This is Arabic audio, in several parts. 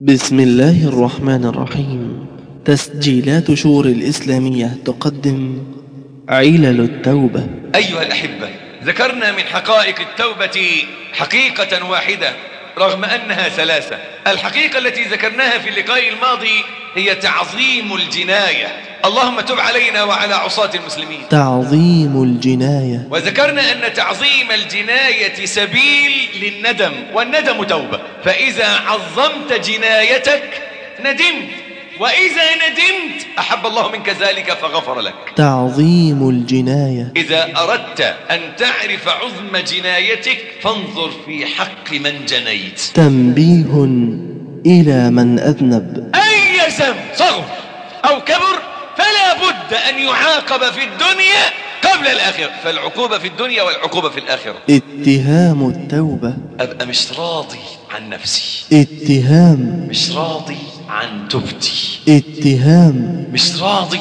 بسم الله الرحمن الرحيم. تسجيلات شور الإسلامية تقدم علل التوبة. أيها الأحبة ذكرنا من حقائق التوبة حقيقة واحدة. رغم أنها ثلاثة. الحقيقة التي ذكرناها في اللقاء الماضي هي تعظيم الجناية. اللهم تب علينا وعلى عصاة المسلمين. تعظيم الجناية. وذكرنا أن تعظيم الجناية سبيل للندم والندم توبة. فإذا عظمت جنايتك ندمت. وإذا ندمت أحب الله منك ذلك فغفر لك. تعظيم الجناية. إذا أردت أن تعرف عظم جنايتك فانظر في حق من جنيت. تنبيه إلى من أذنب. أي ذنب صغر أو كبر فلا بد أن يعاقب في الدنيا قبل الآخرة. فالعقوبة في الدنيا والعقوبة في الآخرة. اتهام التوبة. أبقى مش راضي عن نفسي. اتهام. مش راضي عن توبتي اتهام. مش راضي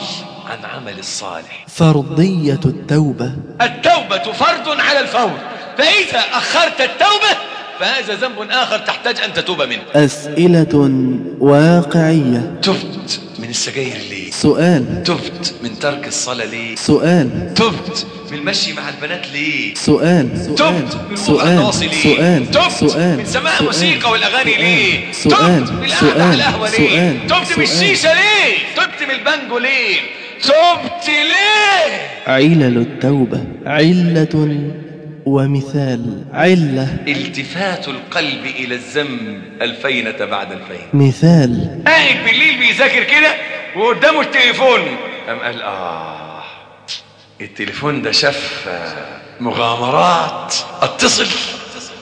عن عمل الصالح. فرضية التوبة. التوبة فرض على الفور. فإذا أخرت التوبة فهذا ذنب آخر تحتاج أن تتوب منه. أسئلة واقعية. تبت. من السجاير ليه سؤال. تبت من ترك الصلاة ليه سؤال. تبت من المشي مع البنات ليه سؤال. تبت من سؤال. سؤال. تبت سؤال. من سماع الموسيقى والأغاني سؤال، ليه سؤال. تبت من القعدة على القهوة ليه سؤال. تبت من. الشيشة ليه تبت من البانجو ليه تبت ليه؟ علل التوبة. علة ومثال علة. التفات القلب إلى الذنب ألفينة بعد ألفين. مثال. قاعد بالليل بيذاكر كده وقدامه التليفون. قام قال آه التليفون ده شاف آه، مغامرات. أتصل.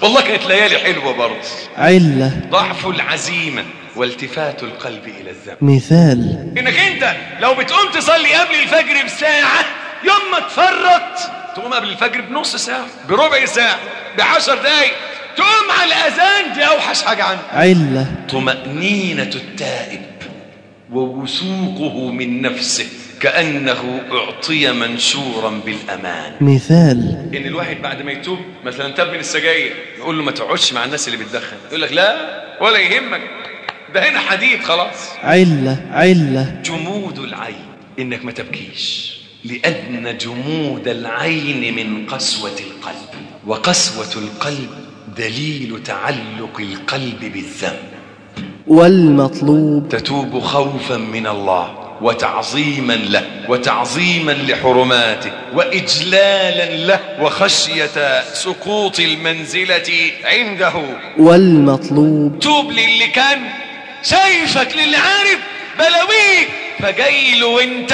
والله كانت ليالي حلوة برضه. علة. ضعف العزيمة والتفات القلب إلى الذنب. مثال. إنك أنت لو بتقوم تصلي قبل الفجر بساعة يوم ما تفرط تقوم قبل الفجر بنص ساعة بربع ساعة بعشر دقايق تقوم على الأذان دي أوحش حاجة عندك علة طمأنينة التائب ووثوقه من نفسه كأنه أعطي منشورا بالأمان. مثال. إن الواحد بعد ما يتوب مثلا تاب من السجاير يقول له ما تقعدش مع الناس اللي بتدخن. يقول لك لا ولا يهمك. ده هنا حديد خلاص. علة علة جمود العين إنك ما تبكيش. لأن جمود العين من قسوة القلب. وقسوة القلب دليل تعلق القلب بالذنب. والمطلوب تتوب خوفا من الله وتعظيما له وتعظيما لحرماته وإجلالا له وخشية سقوط المنزلة عنده. والمطلوب توب للي كان شايفك للي عارف بلاويك فجاي له وانت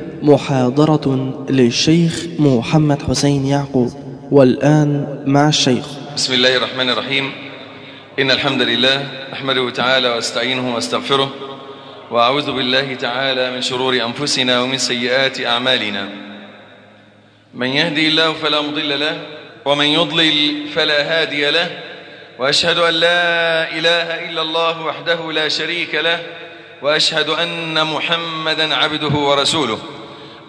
محاضرة للشيخ محمد حسين يعقوب والآن مع الشيخ. بسم الله الرحمن الرحيم. إن الحمد لله نحمده تعالى واستعينه واستغفره وأعوذ بالله تعالى من شرور أنفسنا ومن سيئات أعمالنا. من يهدي الله فلا مضل له ومن يضلل فلا هادي له وأشهد أن لا إله إلا الله وحده لا شريك له وأشهد أن محمدا عبده ورسوله.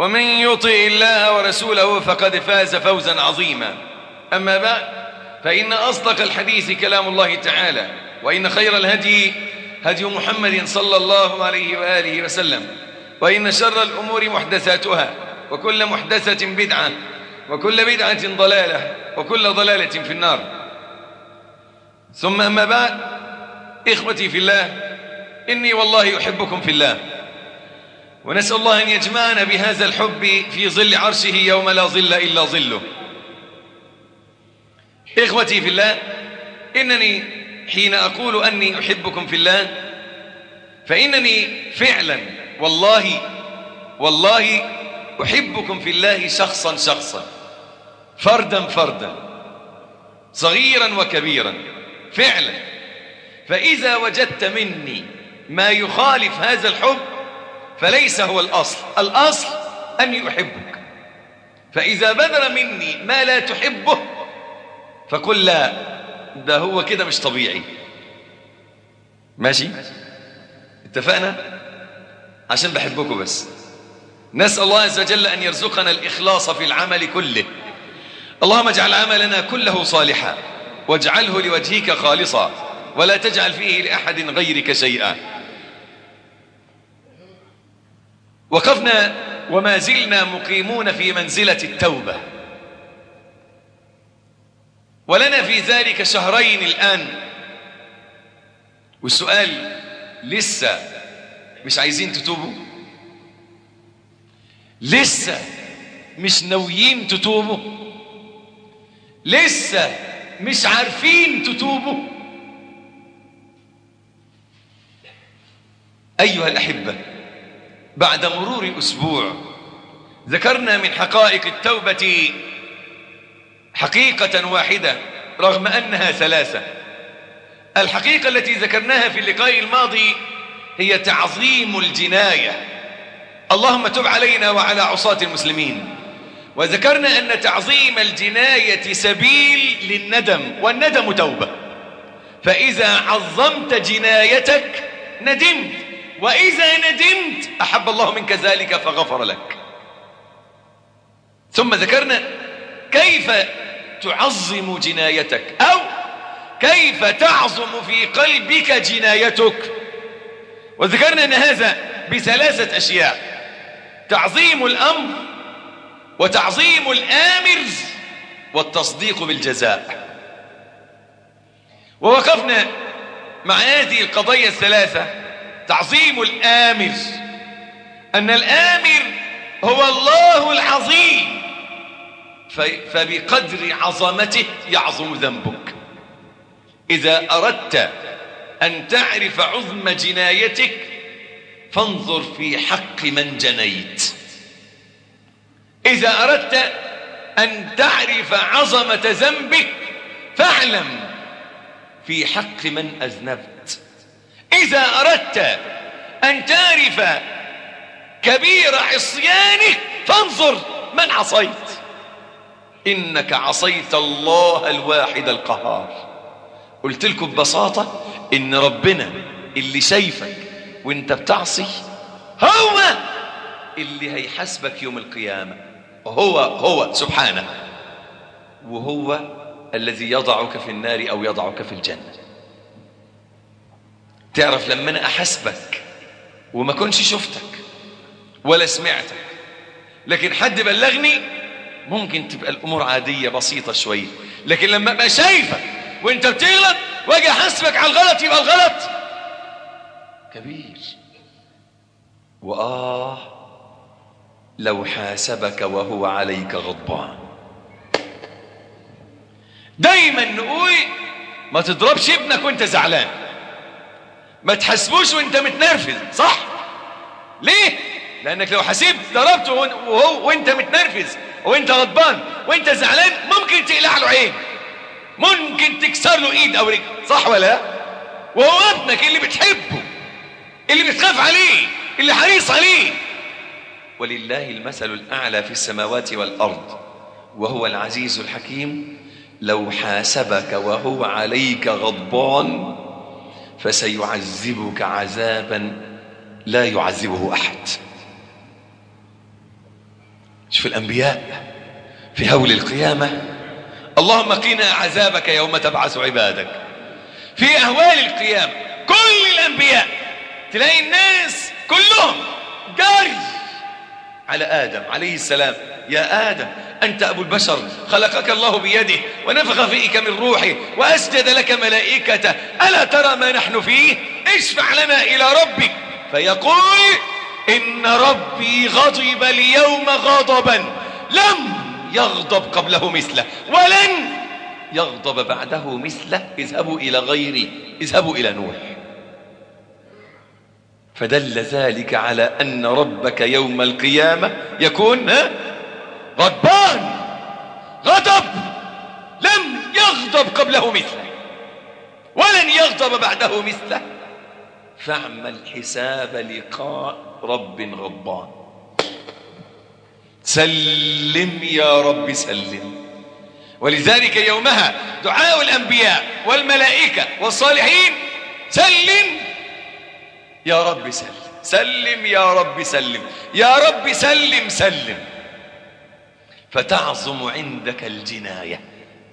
ومن يطع الله ورسوله فقد فاز فوزا عظيما. أما بعد فإن أصدق الحديث كلام الله تعالى وإن خير الهدي هدي محمد صلى الله عليه وآله وسلم وإن شر الأمور محدثاتها وكل محدثة بدعة وكل بدعة ضلالة وكل ضلالة في النار. ثم أما بعد إخوتي في الله إني والله أحبكم في الله. ونسأل الله أن يجمعنا بهذا الحب في ظل عرشه يوم لا ظل إلا ظله. إخوتي في الله إنني حين أقول أني أحبكم في الله فإنني فعلا والله والله أحبكم في الله شخصا شخصا فردا فردا صغيرا وكبيرا فعلا. فإذا وجدت مني ما يخالف هذا الحب فليس هو الأصل. الأصل أني أحبك فإذا بدر مني ما لا تحبه فقل لا ده هو كده مش طبيعي. ماشي؟ اتفقنا؟ عشان بحبكم بس. نسأل الله عز وجل أن يرزقنا الإخلاص في العمل كله. اللهم اجعل عملنا كله صالحا واجعله لوجهك خالصا ولا تجعل فيه لأحد غيرك شيئا. وقفنا وما زلنا مقيمون في منزلة التوبة. ولنا في ذلك شهرين الآن. والسؤال لسه مش عايزين تتوبوا؟ لسه مش ناويين تتوبوا؟ لسه مش عارفين تتوبوا؟ أيها الأحبة بعد مرور أسبوع. ذكرنا من حقائق التوبة حقيقة واحدة رغم أنها ثلاثة. الحقيقة التي ذكرناها في اللقاء الماضي هي تعظيم الجناية. اللهم تب علينا وعلى عصاة المسلمين. وذكرنا أن تعظيم الجناية سبيل للندم والندم توبة. فإذا عظمت جنايتك ندمت. وإذا ندمت أحب الله منك ذلك فغفر لك. ثم ذكرنا كيف تعظم جنايتك أو كيف تعظم في قلبك جنايتك. وذكرنا أن هذا بثلاثة أشياء تعظيم الأمر وتعظيم الآمر والتصديق بالجزاء. ووقفنا مع هذه القضايا الثلاثة. تعظيم الآمر. أن الآمر هو الله العظيم. فبقدر عظمته يعظم ذنبك. إذا أردت أن تعرف عظم جنايتك فانظر في حق من جنيت. إذا أردت أن تعرف عظمة ذنبك فاعلم في حق من أذنبت. إذا أردت أن تعرف كبير عصيانك فانظر من عصيت. إنك عصيت الله الواحد القهار. قلت لكم ببساطة إن ربنا اللي شايفك وأنت بتعصي هو اللي هيحاسبك يوم القيامة. هو هو سبحانه. وهو الذي يضعك في النار أو يضعك في الجنة. تعرف لما أنا أحاسبك وما كنش شفتك ولا سمعتك. لكن حد بلغني ممكن تبقى الأمور عادية بسيطة شوية. لكن لما أبقى شايفك وأنت بتغلط وأجي أحاسبك على الغلط يبقى الغلط. كبير. وآه لو حاسبك وهو عليك غضبان. دايما نقول ما تضربش ابنك وأنت زعلان. ما تحاسبوش وانت متنرفز صح؟ ليه؟ لأنك لو حسبت ضربته وهو وانت متنرفز وانت غضبان وانت زعلان ممكن تقلع له عين ممكن تكسر له إيد أو رجل صح ولا لا؟ وهو ابنك اللي بتحبه اللي بتخاف عليه اللي حريص عليه. ولله المثل الأعلى في السماوات والأرض وهو العزيز الحكيم لو حاسبك وهو عليك غضبان فسيعذبك عذابا لا يعذبه أحد. شوف الأنبياء في هول القيامة. اللهم قنا عذابك يوم تبعث عبادك. في أهوال القيامة كل الأنبياء تلاقي الناس كلهم جاري على آدم عليه السلام. يا آدم أنت أبو البشر خلقك الله بيده ونفخ فيك من روحه وأسجد لك ملائكته. ألا ترى ما نحن فيه؟ اشفع لنا إلى ربك. فيقول إن ربي غضب اليوم غضبا لم يغضب قبله مثله ولن يغضب بعده مثله. اذهبوا إلى غيري اذهبوا إلى نوح. فدل ذلك على أن ربك يوم القيامة يكون ها غضبان. غضب لم يغضب قبله مثله ولن يغضب بعده مثله. فاعمل حساب لقاء رب غضبان. سلم يا رب سلم. ولذلك يومها دعاء الأنبياء والملائكة والصالحين سلم يا رب سلم. سلم يا رب سلم. يا رب سلم سلم. فتعظم عندك الجناية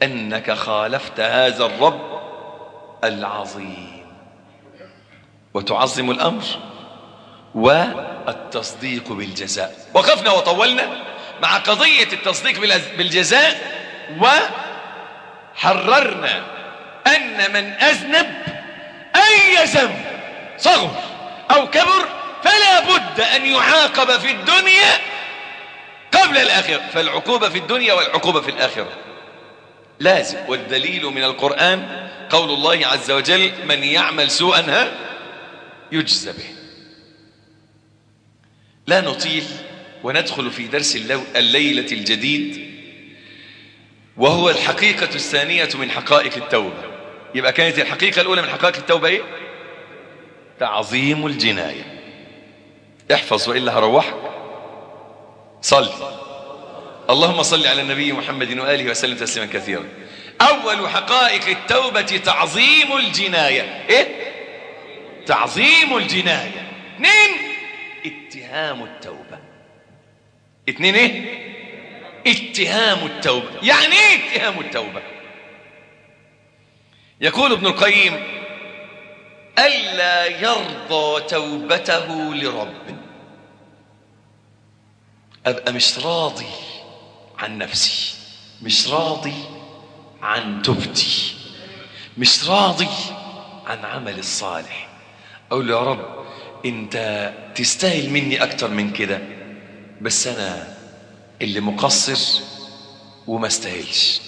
أنك خالفت هذا الرب العظيم. وتعظم الأمر والتصديق بالجزاء. وقفنا وطولنا مع قضية التصديق بالجزاء وحررنا أن من أذنب أي ذنب صغر أو كبر فلا بد أن يعاقب في الدنيا قبل الآخرة. فالعقوبة في الدنيا والعقوبة في الآخرة. لازم. والدليل من القرآن قول الله عز وجل من يعمل سوءا ها يجزى به. لا نطيل وندخل في درس الليلة الجديد وهو الحقيقة الثانية من حقائق التوبة. يبقى كانت الحقيقة الأولى من حقائق التوبة إيه؟ تعظيم الجناية. احفظ وإلا هروحك. صل اللهم صل على النبي محمد وآله وسلم تسليما كثيرا. أول حقائق التوبة تعظيم الجناية. إيه؟ تعظيم الجناية. اثنين اتهام التوبة. اثنين إيه؟ اتهام التوبة. يعني إيه اتهام التوبة؟ يقول ابن القيم ألا يرضى توبته لرب أبقى مش راضي عن نفسي مش راضي عن توبتي مش راضي عن عمل الصالح. أقول له يا رب أنت تستاهل مني أكتر من كده بس أنا اللي مقصر وما استاهلش.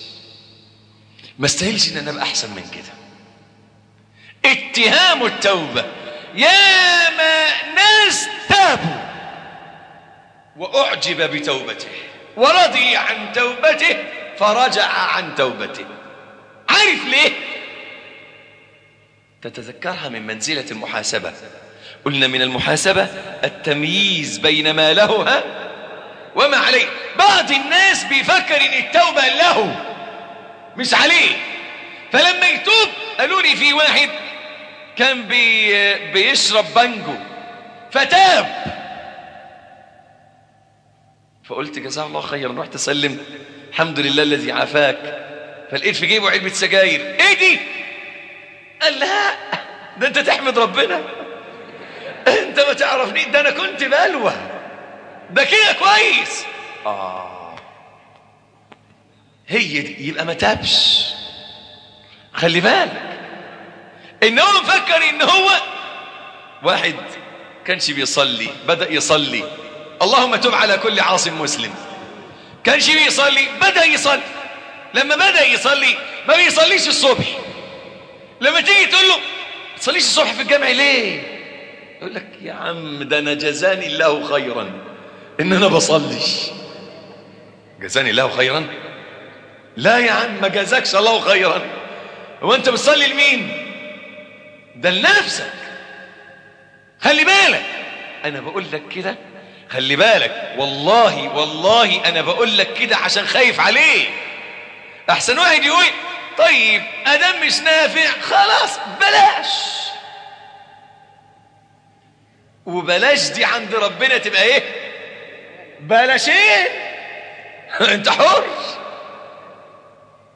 ما استاهلش إن أنا أبقى أحسن من كده. اتهام التوبة. يا ما ناس تابوا. وأعجب بتوبته. ورضي عن توبته فرجع عن توبته. عارف ليه؟ تتذكرها من منزلة المحاسبة. قلنا من المحاسبة التمييز بين ما له ها؟ وما عليه. بعض الناس بيفكر إن التوبة له. مش عليه. فلما يتوب قالوا لي في واحد كان بي بيشرب بانجو. فتاب. فقلت جزاه الله خيرا. رحت أسلم. الحمد لله الذي عافاك. فلقيت في جيبه علبة سجاير. إيه دي؟ قال لا ده أنت تحمد ربنا. أنت ما تعرفني ده أنا كنت بلوى. ده كده كويس. آه. هي دي يبقى ما تابش. خلي بالك. إن هو مفكر إن هو واحد كانش بيصلي بدأ يصلي. اللهم تب على كل عاصم مسلم. كانش بيصلي بدأ يصلي. لما بدأ يصلي ما بيصليش الصبح. لما تيجي تقول له تصليش الصبح في الجامع ليه؟ يقول لك يا عم ده أنا جزاني الله خيرا إن أنا بصليش. جزاني الله خيرا؟ لا يا عم ما جزاكش الله خيرا. هو أنت بتصلي لمين؟ ده لنفسك. خلي بالك أنا بقول لك كده خلي بالك. والله والله أنا بقول لك كده عشان خايف عليه أحسن واحد يقول طيب آدم مش نافع خلاص بلاش. وبلاش دي عند ربنا تبقى إيه؟ بلاشين. أنت حر.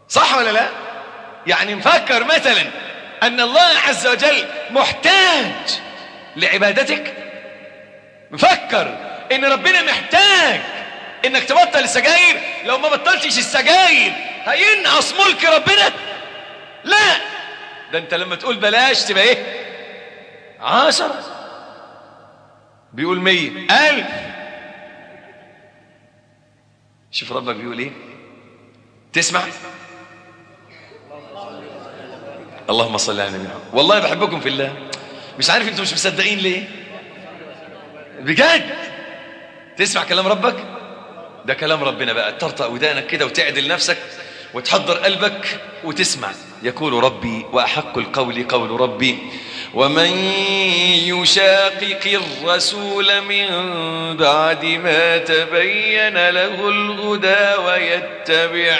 صح ولا لا؟ يعني مفكر مثلا أن الله عز وجل محتاج لعبادتك؟ مفكر إن ربنا محتاج إنك تبطل السجاير لو ما بطلتش السجاير هينقص ملك ربنا. لا. ده أنت لما تقول بلاش تبقى إيه؟ عشرة. بيقول مية. ألف. شوف ربك بيقول إيه؟ تسمع؟ اللهم صل على النبي. والله بحبكم في الله. مش عارف أنتم مش مصدقين ليه؟ بجد. تسمع كلام ربك؟ ده كلام ربنا بقى. ترطأ ودانك كده وتعدل نفسك وتحضر قلبك وتسمع. يقول ربي وأحق القول قول ربي ومن يشاقق الرسول من بعد ما تبين له الهدى ويتبع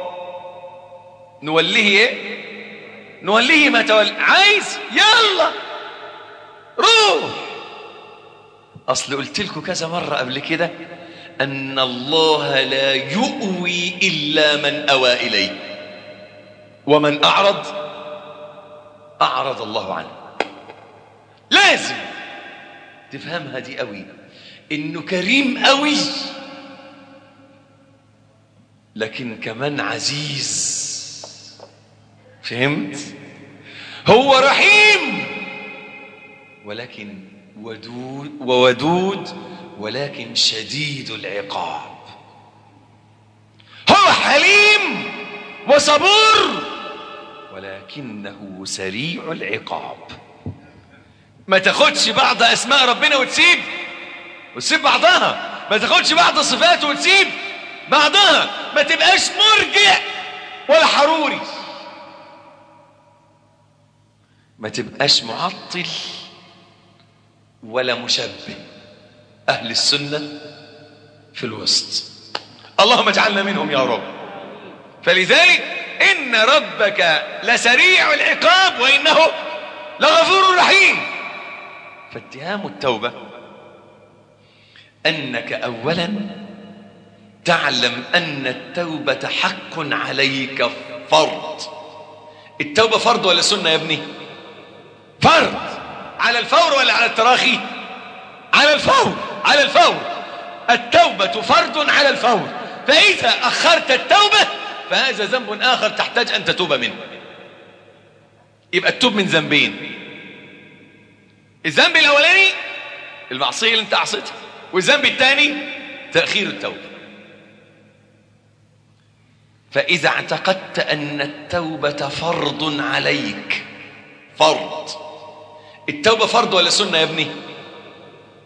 نوليه إيه؟ نوليه ما تولى عايز؟ يلا! روح! أصل قلت لكم كذا مرة قبل كده أن الله لا يؤوي إلا من أوى إليه. ومن أعرض أعرض الله عنه. لازم! تفهمها دي قوي. إنه كريم قوي. لكن كمان عزيز. فهمت؟ هو رحيم! ولكن ودود وودود ولكن شديد العقاب. هو حليم وصبور ولكنه سريع العقاب. ما تاخدش بعض أسماء ربنا وتسيب وتسيب بعضها. ما تاخدش بعض صفاته وتسيب بعضها. ما تبقاش مرجع ولا حروري. ما تبقاش معطل ولا مشبه أهل السنة في الوسط. اللهم اجعلنا منهم يا رب. فلذلك إن ربك لسريع العقاب وإنه لغفور رحيم. فاتهام التوبة أنك أولا تعلم أن التوبة حق عليك فرض. التوبة فرض ولا سنة يا ابني؟ فرض. على الفور ولا على التراخي؟ على الفور على الفور. التوبة فرض على الفور. فإذا أخرت التوبة فهذا ذنب آخر تحتاج أن تتوب منه. يبقى التوب من ذنبين. الذنب الأولاني المعصية اللي أنت عصيتها والذنب الثاني تأخير التوبة. فإذا اعتقدت أن التوبة فرض عليك فرض. التوبة فرض ولا سنة يا ابني؟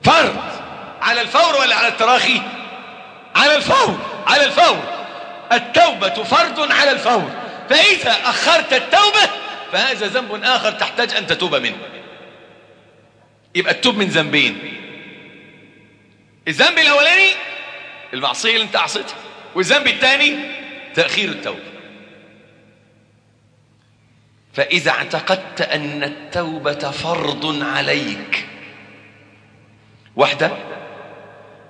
فرض. على الفور ولا على التراخي؟ على الفور على الفور. التوبة فرض على الفور. فإذا أخرت التوبة فهذا ذنب آخر تحتاج أن تتوب منه. يبقى التوب من ذنبين. الذنب الأولاني المعصية اللي أنت عصيتها. والذنب الثاني تأخير التوبة. فإذا اعتقدت أن التوبة فرض عليك. واحدة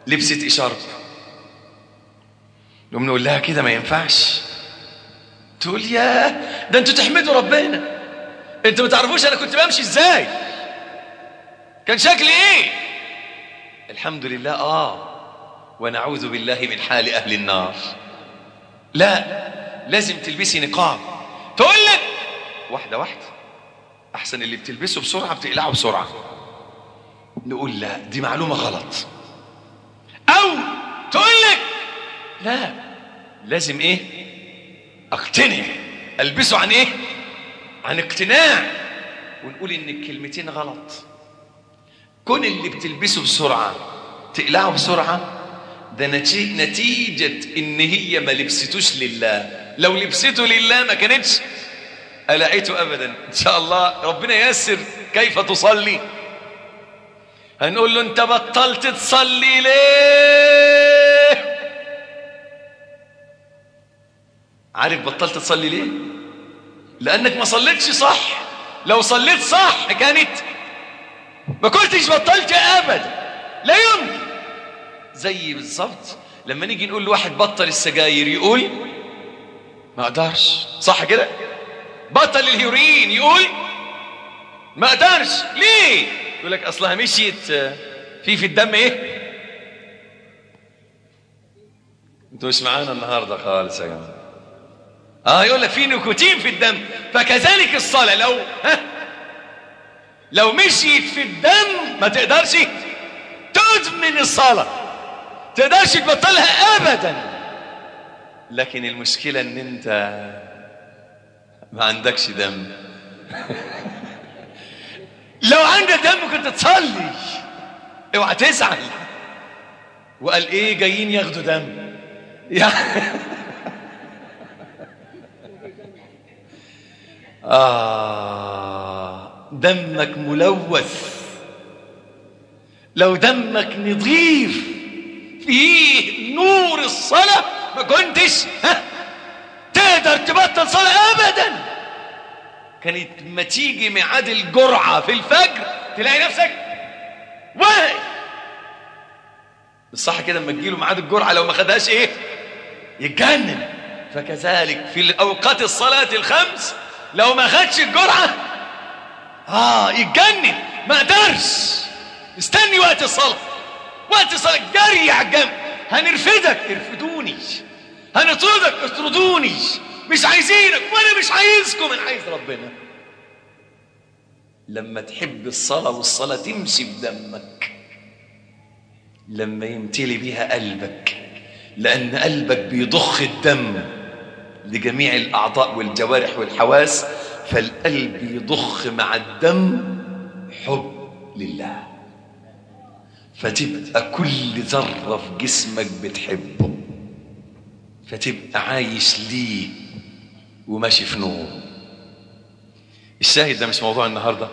لبست إشارة. نقوم نقول لها كده ما ينفعش. تقول يا ده أنتوا تحمدوا ربنا. أنتوا ما تعرفوش أنا كنت بمشي إزاي. كان شكلي إيه؟ الحمد لله آه. ونعوذ بالله من حال أهل النار. لا لازم تلبسي نقاب. تقول لك واحدة واحدة. أحسن اللي بتلبسه بسرعة بتقلعه بسرعة. نقول لا دي معلومة غلط. أو تقول لك لا لازم إيه؟ أقتنع. ألبسه عن إيه؟ عن اقتناع. ونقول إن الكلمتين غلط. كون اللي بتلبسه بسرعة تقلعه بسرعة ده نتي- نتيجة إن هي ما لبستوش لله. لو لبسته لله ما كانتش قلعته ابدا؟ إن شاء الله ربنا ييسر كيف تصلي. هنقول له أنت بطلت تصلي ليه؟ عارف بطلت تصلي ليه؟ لأنك ما صليتش صح. لو صليت صح كانت ما كنتش بطلت ابدا. لا يمكن. زي بالظبط لما نيجي نقول لواحد بطل السجاير يقول ما أقدرش. صح كده؟ بطل الهيروين. يقول ما أقدرش ليه؟ يقول لك أصلها مشيت آه، في في الدم إيه؟ أنتوا مش معانا النهارده خالص يا جماعة. آه يقول لك في نيكوتين في الدم. فكذلك الصلاة. لو ها؟ لو مشيت في الدم ما تقدرش تدمن الصلاة. تقدرش تبطلها ابدا. لكن المشكلة إن أنت ما عندكش دم. لو عندك دم كنت تصلي اوعى تزعل. وقال إيه جايين ياخدوا دم. يعني آه دمك ملوث. لو دمك نظيف فيه نور الصلاة. ما كنتش ها؟ تقدر تبطل صلاة أبدا. كانت ما تيجي ميعاد الجرعة في الفجر تلاقي نفسك واقف الصح كده لما تجيله ميعاد الجرعة لو ما خدهاش إيه؟ يتجنن. فكذلك في الأوقات الصلاة الخمس لو ما خدش الجرعة آه يتجنن. ما قدرش. استني وقت الصلاة. وقت الصلاة جري على الجنب هنرفدك. ارفدوني. هنطردك اطردوني. مش عايزينك وأنا مش عايزكم. أنا عايز ربنا. لما تحب الصلاة والصلاة تمشي في دمك لما يمتلي بيها قلبك. لأن قلبك بيضخ الدم لجميع الأعضاء والجوارح والحواس. فالقلب يضخ مع الدم حب لله. فتبقى كل ذرة في جسمك بتحبه. فتبقى عايش ليه وماشي في نور الشاهد ده مش موضوع النهاردة.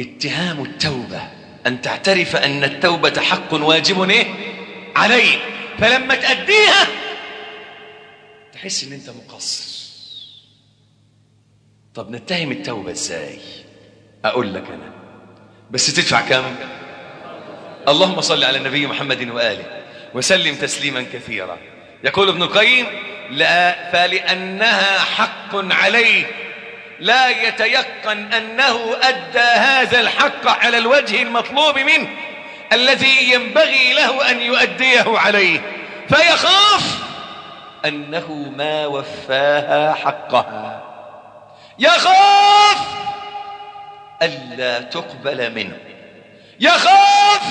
اتهام التوبة. أن تعترف أن التوبة حق واجب إيه؟ عليك. فلما تأديها تحس إن أنت مقصر. طب نتهم التوبة إزاي؟ أقول لك أنا. بس تدفع كم؟ اللهم صل على النبي محمد وآله وسلم تسليما كثيرا. يقول ابن القيم لا فلأنها حق عليه. لا يتيقن أنه أدى هذا الحق على الوجه المطلوب منه الذي ينبغي له أن يؤديه عليه. فيخاف أنه ما وفاها حقها. يخاف ألا تقبل منه. يخاف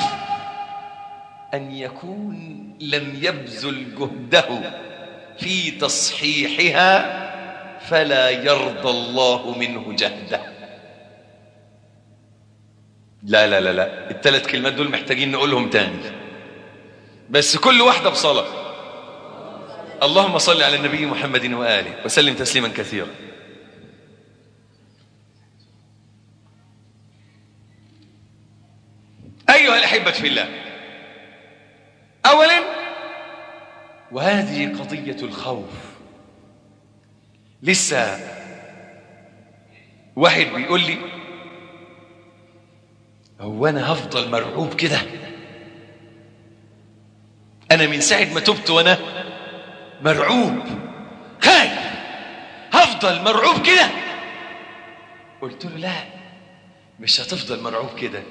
أن يكون لم يبذل جهده في تصحيحها فلا يرضى الله منه جهده. لا لا لا لا الثلاث كلمات دول محتاجين نقولهم تاني. بس كل واحدة بصلاة. اللهم صل على النبي محمد وآله وسلم تسليما كثيرا. أيها الأحبة في الله أولا وهذه قضية الخوف. لسه واحد بيقول لي هو أنا هفضل مرعوب كده؟ أنا من ساعة ما تبت وأنا مرعوب. خايف هفضل مرعوب كده؟ قلت له لا مش هتفضل مرعوب كده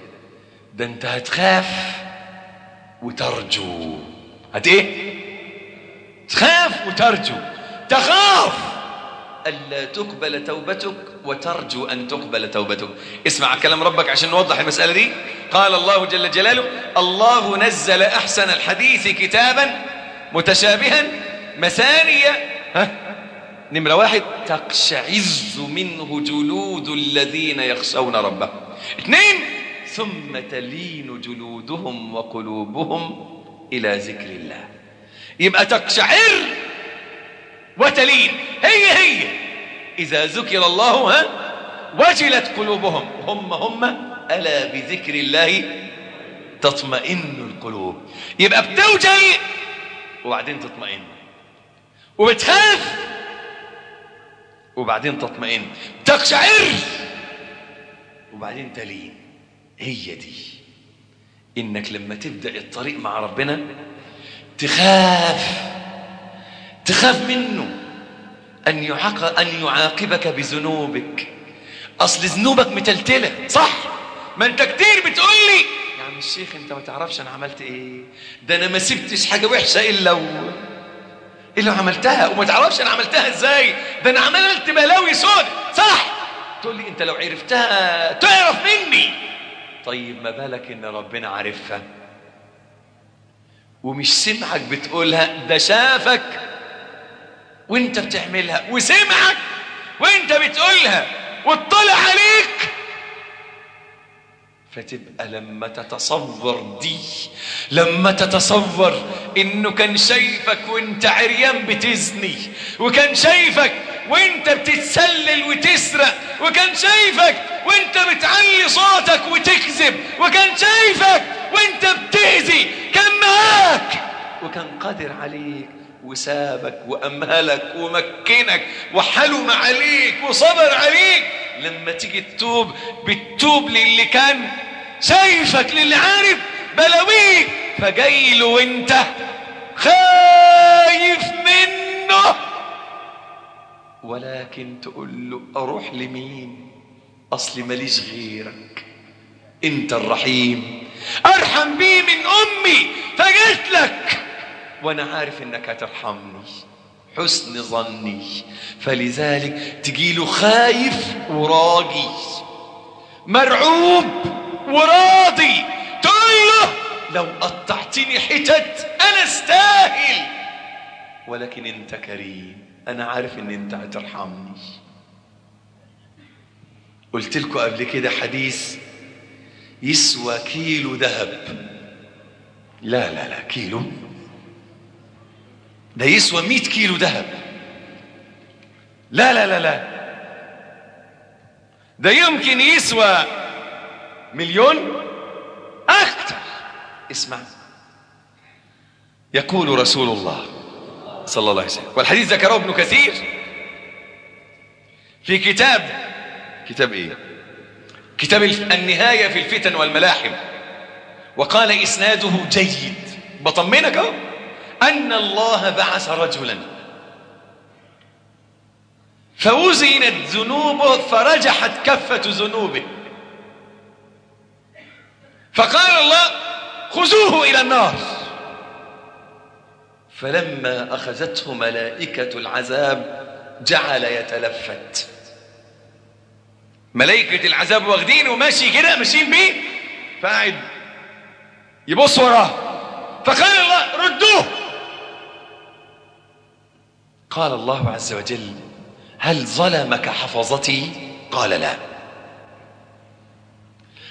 ده أنت هتخاف وترجو. هت إيه؟ تخاف وترجو. تخاف. ألا تقبل توبتك وترجو أن تقبل توبتك. اسمع كلام ربك عشان نوضح المسألة دي. قال الله جل جلاله الله نزل أحسن الحديث كتابا متشابها مثانية. ها؟ نمرة واحد. تقشعز منه جلود الذين يخشون ربهم اثنين. ثم تلين جلودهم وقلوبهم إلى ذكر الله. يبقى تقشعر وتلين. هي هي. إذا ذكر الله ها وجلت قلوبهم. هم هم ألا بذكر الله تطمئن القلوب. يبقى بتوجل وبعدين تطمئن. وبتخاف وبعدين تطمئن. تقشعر وبعدين تلين. هي دي. إنك لما تبدأ الطريق مع ربنا تخاف تخاف منه. أن يعاق أن يعاقبك بذنوبك. أصل ذنوبك متلتلة صح؟ ما أنت كتير بتقول لي. يا عم الشيخ أنت ما تعرفش أنا عملت إيه. ده أنا ما سبتش حاجة وحشة إلا و... إلا عملتها. وما تعرفش أنا عملتها إزاي. ده أنا عملت بلاوي سود صح؟ تقول لي أنت لو عرفتها تعرف مني. طيب ما بالك إن ربنا عارفها؟ ومش سمعك بتقولها ده شافك وأنت بتعملها وسمعك وأنت بتقولها واطلع عليك فتبقى لما تتصور دي؟ لما تتصور إنه كان شايفك وأنت عريان بتزني وكان شايفك وأنت بتتسلل وتسرق وكان شايفك وأنت بتعلي صوتك وتكذب وكان شايفك وأنت بتأذي كان معاك. وكان قادر عليك. وسابك وأمهلك ومكنك وحلم عليك وصبر عليك. لما تيجي تتوب بتتوب للي كان شايفك للي عارف بلاويك. فجاي له وانت خايف منه. ولكن تقول له أروح لمين؟ اصلي ماليش غيرك. أنت الرحيم. أرحم بي من أمي. فجيت لك وأنا عارف إنك هترحمني حسن ظني. فلذلك تجيله خايف وراجي مرعوب وراضي. تقول له لو قطعتني حتت أنا استاهل. ولكن أنت كريم أنا عارف إن أنت هترحمني. قلت لكم قبل كده حديث يسوى كيلو ذهب. لا لا لا كيلو. ده يسوى مئة كيلو ذهب. لا لا لا لا. ده يمكن يسوى مليون أكثر اسمع. يقول رسول الله صلى الله عليه وسلم. والحديث ذكره ابن كثير. في كتاب كتاب إيه؟ كتاب النهاية في الفتن والملاحم. وقال إسناده جيد. بطمنك؟ اهو أن الله بعث رجلا. فوزنت ذنوبه فرجحت كفة ذنوبه. فقال الله خذوه إلى النار. فلما أخذته ملائكة العذاب جعل يتلفت. ملائكة العذاب واخدينه وماشي كده ماشيين بيه. فقاعد يبص وراه. فقال الله ردوه. قال الله عز وجل هل ظلمك حفظتي؟ قال لا.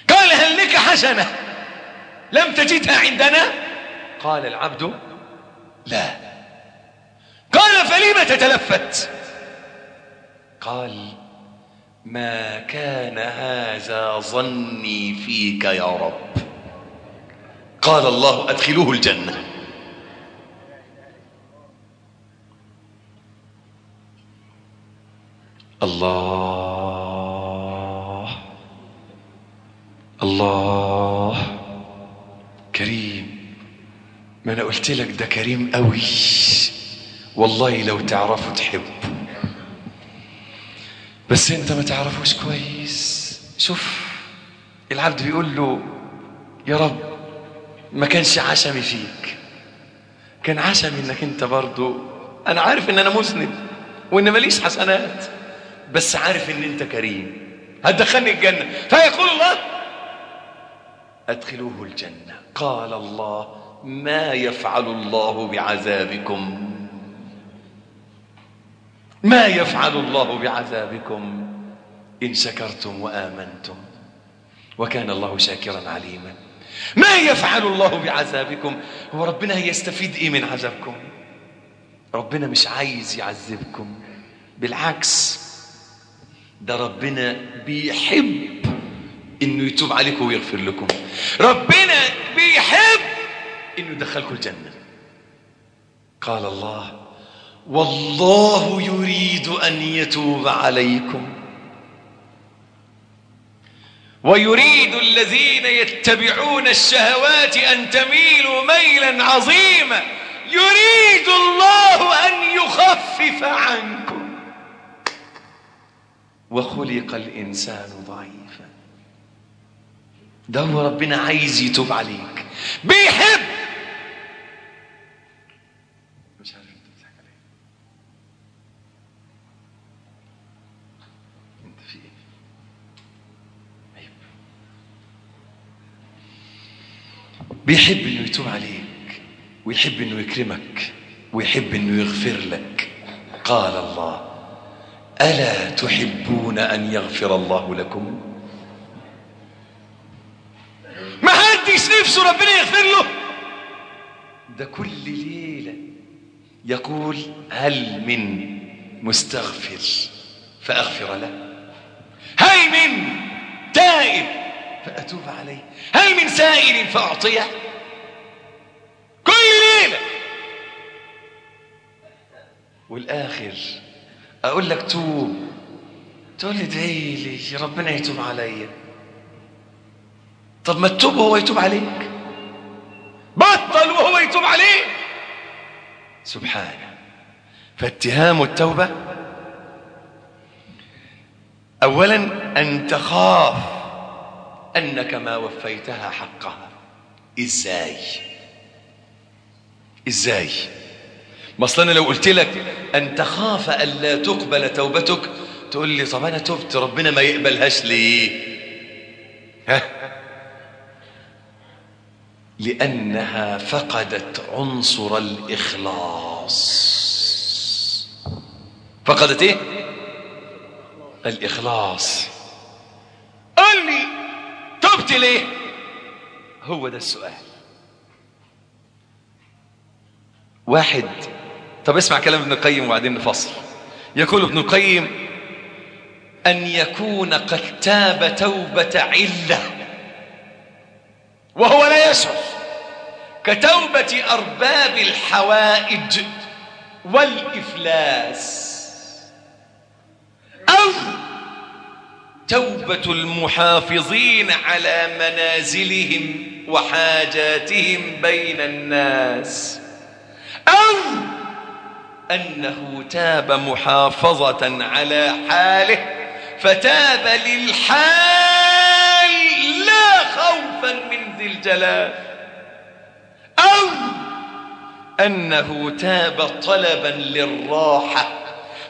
قال هل لك حسنة؟ لم تجدها عندنا؟ قال العبد لا. قال فلم تتلفت؟ قال ما كان هذا ظني فيك يا رب. قال الله أدخلوه الجنة. الله. الله. كريم. ما أنا قلت لك ده كريم قوي. والله لو تعرفه تحبه. بس أنت ما تعرفوش كويس. شوف العبد بيقول له يا رب ما كانش عشمي فيك. كان عشمي إنك أنت برضو أنا عارف إن أنا مذنب وإن ماليش حسنات. بس عارف إن أنت كريم. هتدخلني الجنة؟ فيقول الله أدخلوه الجنة. قال الله ما يفعل الله بعذابكم؟ ما يفعل الله بعذابكم؟ إن شكرتم وآمنتم. وكان الله شاكرا عليما. ما يفعل الله بعذابكم؟ هو ربنا هيستفيد إيه من عذابكم؟ ربنا مش عايز يعذبكم. بالعكس ده ربنا بيحب إنه يتوب عليكم ويغفر لكم. ربنا بيحب إنه يدخلكم الجنة. قال الله والله يريد أن يتوب عليكم. ويريد الذين يتبعون الشهوات أن تميلوا ميلا عظيما. يريد الله أن يخفف عنكم. وخلق الإنسان ضعيفا. ده هو ربنا عايز يتوب عليك. بيحب! مش عارف انت بتضحك على إيه انت في إيه؟ عيب. بيحب انه يتوب عليك ويحب انه يكرمك ويحب انه يغفر لك. قال الله ألا تحبون أن يغفر الله لكم؟ ما حدش نفسه ربنا يغفر له. ده كل ليلة يقول هل من مستغفر فأغفر له. هل من تائب فأتوب عليه. هل من سائل فأعطيه. كل ليلة. والآخر أقول لك توب. تقول لي ادعي لي ربنا يتوب عليا طب ما تتوب وهو يتوب عليك؟ بطل وهو يتوب عليك. سبحانه. فاتهام التوبة. اولا أن تخاف أنك ما وفيتها حقها. إزاي؟ إزاي؟ ما اصل أنا لو قلت لك أن تخاف الا تقبل توبتك تقول لي طب أنا تبت ربنا ما يقبلهاش ليه؟ ها؟ لأنها فقدت عنصر الإخلاص. فقدت إيه؟ الإخلاص. قال لي تبت ليه؟ هو ده السؤال. واحد طب اسمع كلام ابن القيم وبعدين نفصل. يقول ابن القيم أن يكون قد تاب توبة علة وهو لا يشعر كتوبة أرباب الحوائج والإفلاس أو توبة المحافظين على منازلهم وحاجاتهم بين الناس أو أنه تاب محافظة على حاله فتاب للحال لا خوفا من ذي الجلال. أو أنه تاب طلبا للراحة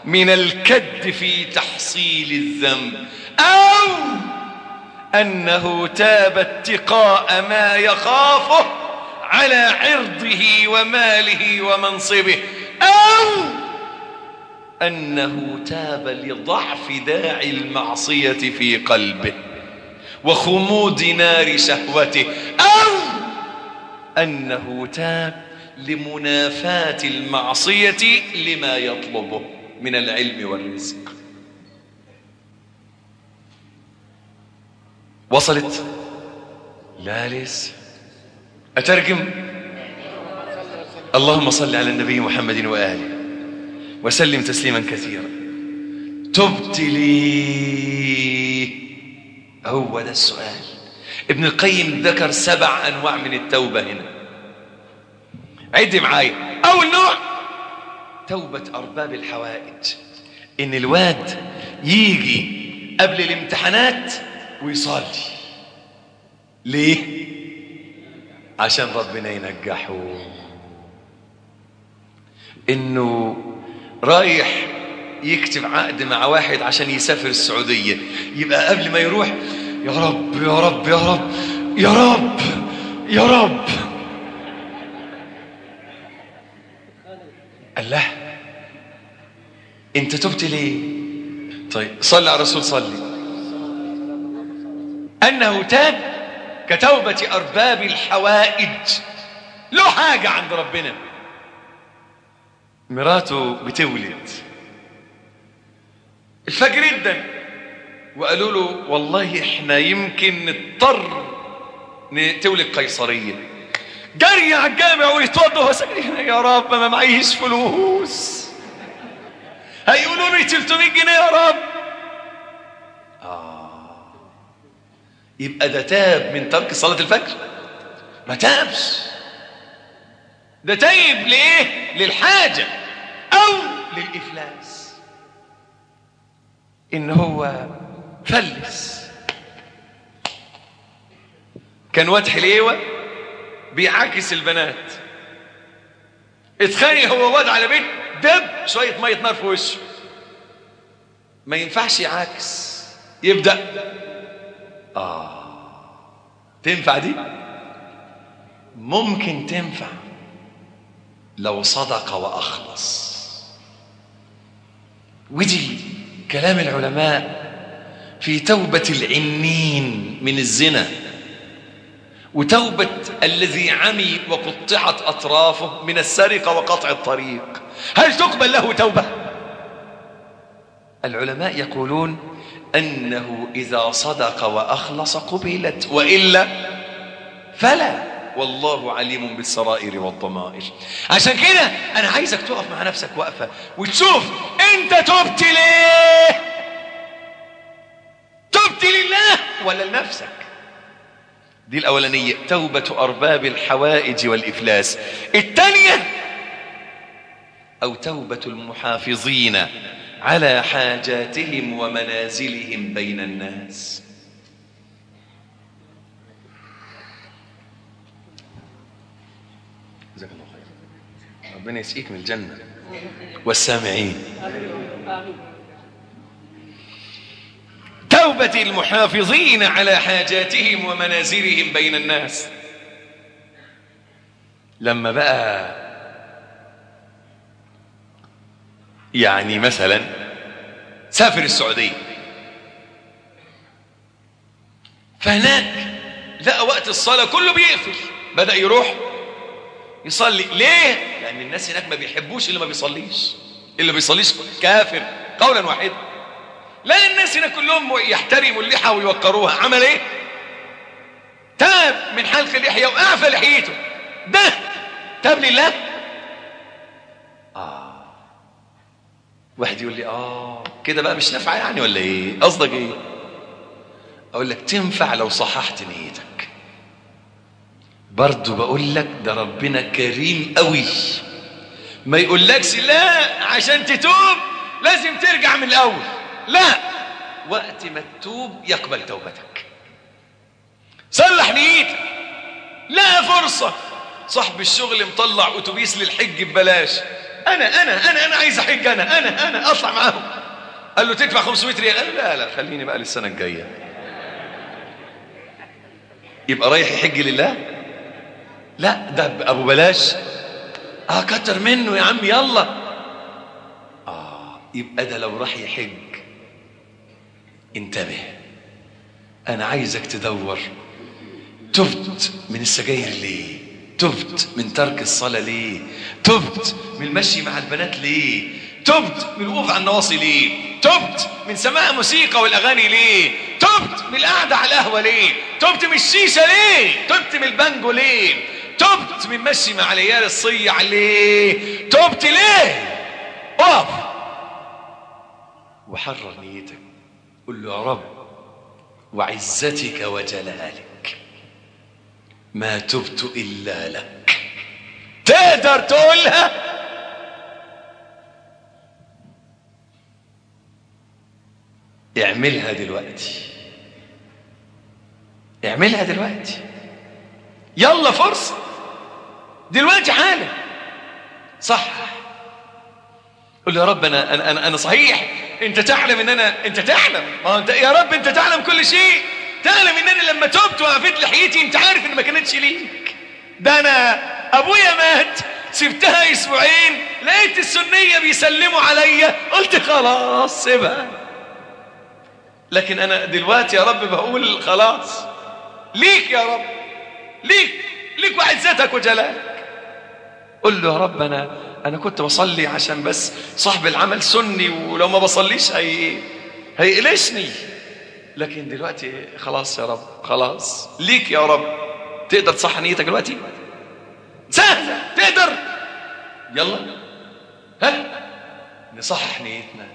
من الكد في تحصيل الذنب. أو أنه تاب اتقاء ما يخافه على عرضه وماله ومنصبه. أو أنه تاب لضعف داعي المعصية في قلبه وخمود نار شهوته. أو أنه تاب لمنافاة المعصية لما يطلبه من العلم والرزق. وصلت؟ لا لسه أترجم؟ اللهم صل على النبي محمد وآله وسلم تسليما كثيرا. تبت لي هو ده السؤال. ابن القيم ذكر سبع أنواع من التوبة هنا. عد معايا أول نوع توبة أرباب الحوائج. إن الواد يجي قبل الامتحانات ويصلي. ليه؟ عشان ربنا ينجحه. إنه رايح يكتب عقد مع واحد عشان يسافر السعودية. يبقى قبل ما يروح يا رب يا رب يا رب يا رب يا رب. الله أنت تبت ليه؟ طيب صلي على الرسول صلي. أنه تاب كتوبة أرباب الحوائج. له حاجة عند ربنا. مراته بتولد. الفجر جدا وقالوا له والله إحنا يمكن نضطر تولد قيصرية. جري على الجامع ويتوضى وهو ساجد يا رب ما معيش فلوس. هيقولوا لي 300 جنيه يا رب. آه. يبقى ده تاب من ترك صلاة الفجر؟ ما تابش. ده تايب لإيه؟ للحاجة. للإفلاس. إن هو فلس. كان واد حليوة بيعاكس البنات. اتخانق هو واد على بيت دب شوية مية نار في وشه. ما ينفعش يعاكس. يبدأ. آه. تنفع دي؟ ممكن تنفع لو صدق وأخلص. ودي كلام العلماء في توبة العنين من الزنا وتوبة الذي عمي وقطعت أطرافه من السرقة وقطع الطريق هل تقبل له توبة؟ العلماء يقولون أنه إذا صدق وأخلص قبلت وإلا فلا والله عليم بالسرائر والضمائر. عشان كده أنا عايزك تقف مع نفسك وقفة وتشوف أنت تبت ليه؟ تبت لله ولا لنفسك؟ دي الأولانية توبة أرباب الحوائج والإفلاس. الثانية أو توبة المحافظين على حاجاتهم ومنازلهم بين الناس جزاك الله خير ربنا يسقيك من الجنة. والسامعين. توبة المحافظين على حاجاتهم ومنازلهم بين الناس. لما بقى يعني مثلا سافر السعودية. فهناك لقى وقت الصلاة كله بيقفل. بدأ يروح يصلي. ليه؟ لأن الناس هناك ما بيحبوش اللي ما بيصليش. اللي بيصليش كافر. قولا واحدا. لا الناس هنا كلهم يحترموا اللحى ويوقروها. عمل إيه؟ تاب من حلق اللحية وأعفى لحيته. ده تاب لله؟ آه. واحد يقول لي آه كده بقى مش نافعة يعني ولا إيه؟ قصدك إيه؟ أقول لك تنفع لو صححت نيتك. برضو بقول لك ده ربنا كريم قوي. ما يقولكش لا عشان تتوب لازم ترجع من الأول. لا وقت ما تتوب يقبل توبتك. صلح نيتك. لا فرصة. صاحب الشغل مطلع أتوبيس للحج ببلاش. أنا أنا أنا أنا عايز أحج أنا أنا أنا أطلع معاهم. قال له تدفع 500 ريال. قال له لا لا خليني بقى للسنة الجاية. يبقى رايح يحج لله؟ لا ده أبو بلاش. آه كتر منه يا عم يلا. آه يبقى ده لو راح يحج. انتبه أنا عايزك تدور. تبت من السجاير ليه؟ تبت من ترك الصلاة ليه؟ تبت من المشي مع البنات ليه؟ تبت من الوقوف على النواصي ليه؟ تبت من سماع موسيقى والأغاني ليه؟ تبت من القعدة على القهوة ليه؟ تبت من الشيشة ليه؟ تبت من البانجو ليه؟ تبت من مشي مع العيال الصيع ليه تبت ليه؟ اقف وحرر نيتك. قل له يا رب وعزتك وجلالك ما تبت إلا لك. تقدر تقولها؟ اعملها دلوقتي. اعملها دلوقتي. يلا فرصة. دلوقتي حالا. صح. قل يا رب أنا أنا أنا, أنا صحيح. أنت تعلم إن أنا أنت تعلم. ما أنت يا رب أنت تعلم كل شيء. تعلم إن أنا لما تبت وعفيت لحيتي أنت عارف إن ما كانتش ليك. ده أنا أبويا مات. سبتها أسبوعين. لقيت السنية بيسلموا عليا. قلت خلاص سيبها. لكن أنا دلوقتي يا رب بقول خلاص. ليك يا رب. ليك ليك وعد ذاتك وجلالك. قل له يا رب أنا أنا كنت بصلي عشان بس صاحب العمل سني ولو ما بصليش هي هيقلشني. لكن دلوقتي خلاص يا رب خلاص. ليك يا رب. تقدر تصح نيتك دلوقتي؟ سهلة تقدر. يلا. ها؟ نصحح نيتنا.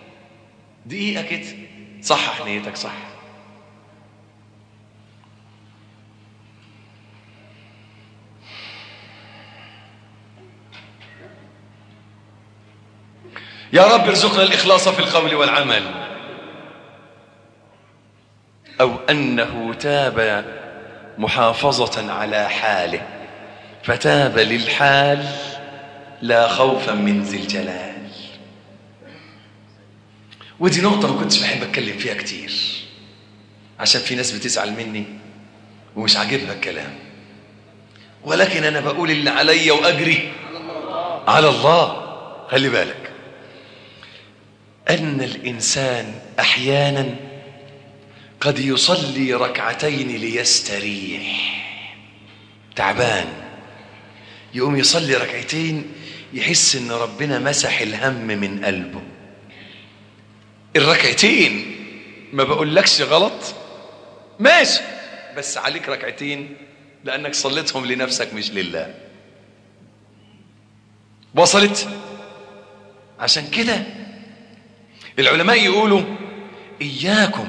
دقيقة كده. صحح نيتك صح يا رب ارزقنا الإخلاص في القول والعمل. أو أنه تاب محافظة على حاله فتاب للحال لا خوفا من ذي الجلال. ودي نقطة ما كنتش بحب أتكلم فيها كتير عشان في ناس بتزعل مني ومش عاجبها الكلام. ولكن أنا بقول اللي عليا وأجري على الله. خلي بالك. أن الإنسان أحيانا قد يصلي ركعتين ليستريح. تعبان. يقوم يصلي ركعتين يحس إن ربنا مسح الهم من قلبه. الركعتين ما بقولكش غلط؟ ماشي. بس عليك ركعتين لأنك صليتهم لنفسك مش لله. وصلت؟ عشان كده العلماء يقولوا إياكم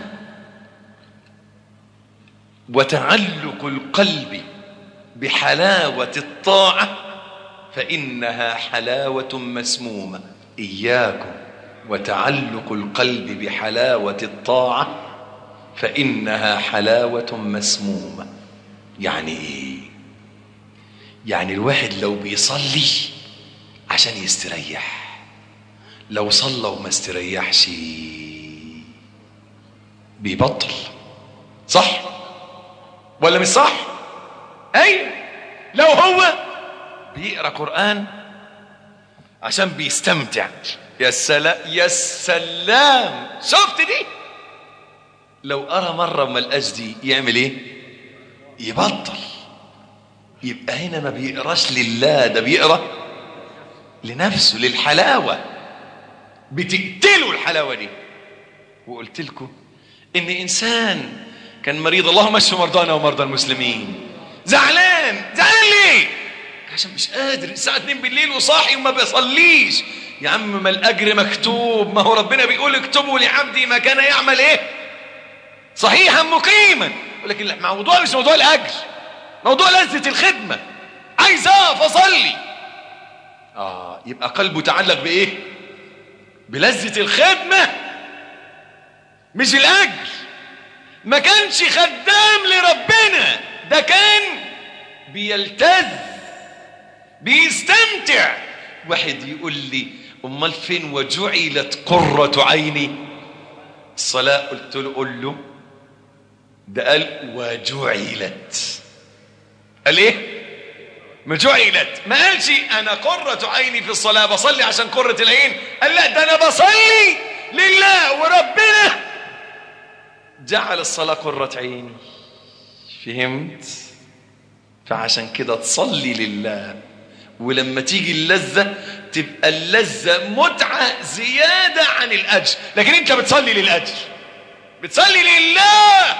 وتعلق القلب بحلاوة الطاعة فإنها حلاوة مسمومة. إياكم وتعلق القلب بحلاوة الطاعة فإنها حلاوة مسمومة. يعني إيه؟ يعني الواحد لو بيصلي عشان يستريح. لو صلى وما استريحش. بيبطل صح؟ ولا مش صح؟ أيوه لو هو بيقرأ قرآن عشان بيستمتع. يا سلام يا سلام! شفت دي؟ لو قرأ مرة وما لقاش دي يعمل إيه؟ يبطل. يبقى هنا ما بيقراش لله ده بيقرأ لنفسه للحلاوة. بتقتله الحلاوة دي. وقلت لكم إن إنسان كان مريض اللهم اشف مرضانا ومرضى المسلمين. زعلان زعلان ليه؟ عشان مش قادر الساعة 2 بالليل وصاحي وما بيصليش. يا عم ما الأجر مكتوب ما هو ربنا بيقول اكتبوا لعبدي ما كان يعمل إيه؟ صحيحا مقيما. ولكن الموضوع مش موضوع الأجر موضوع لذة الخدمة. عايز أقف أصلي. آه يبقى قلبه تعلق بإيه؟ بلذة الخدمة مش الأجر. ما كانش خدام لربنا ده كان بيلتذ بيستمتع. واحد يقول لي أمال فين وجعلت قرة عيني؟ الصلاة قلت له قل له ده قال وجعلت. قال إيه؟ جعلت ما قالش أنا قرة عيني في الصلاة بصلي عشان قرة العين. قال لا ده أنا بصلي لله وربنا. جعل الصلاة قرة عيني. فهمت؟ فعشان كده تصلي لله. ولما تيجي اللذة تبقى اللذة متعة زيادة عن الأجر. لكن أنت بتصلي للأجر. بتصلي لله.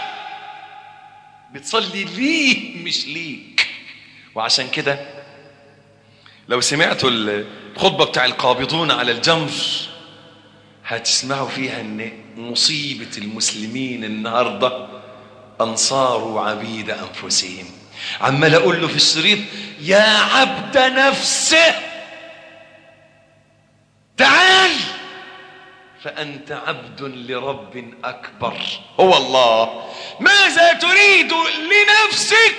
بتصلي ليه مش ليك وعشان كده لو سمعتوا الخطبة بتاع القابضون على الجمر هتسمعوا فيها إن مصيبة المسلمين النهاردة أنصار وعبيد أنفسهم. عمال أقول له في الشريط يا عبد نفسه تعال! فأنت عبد لرب أكبر. هو الله. ماذا تريد لنفسك؟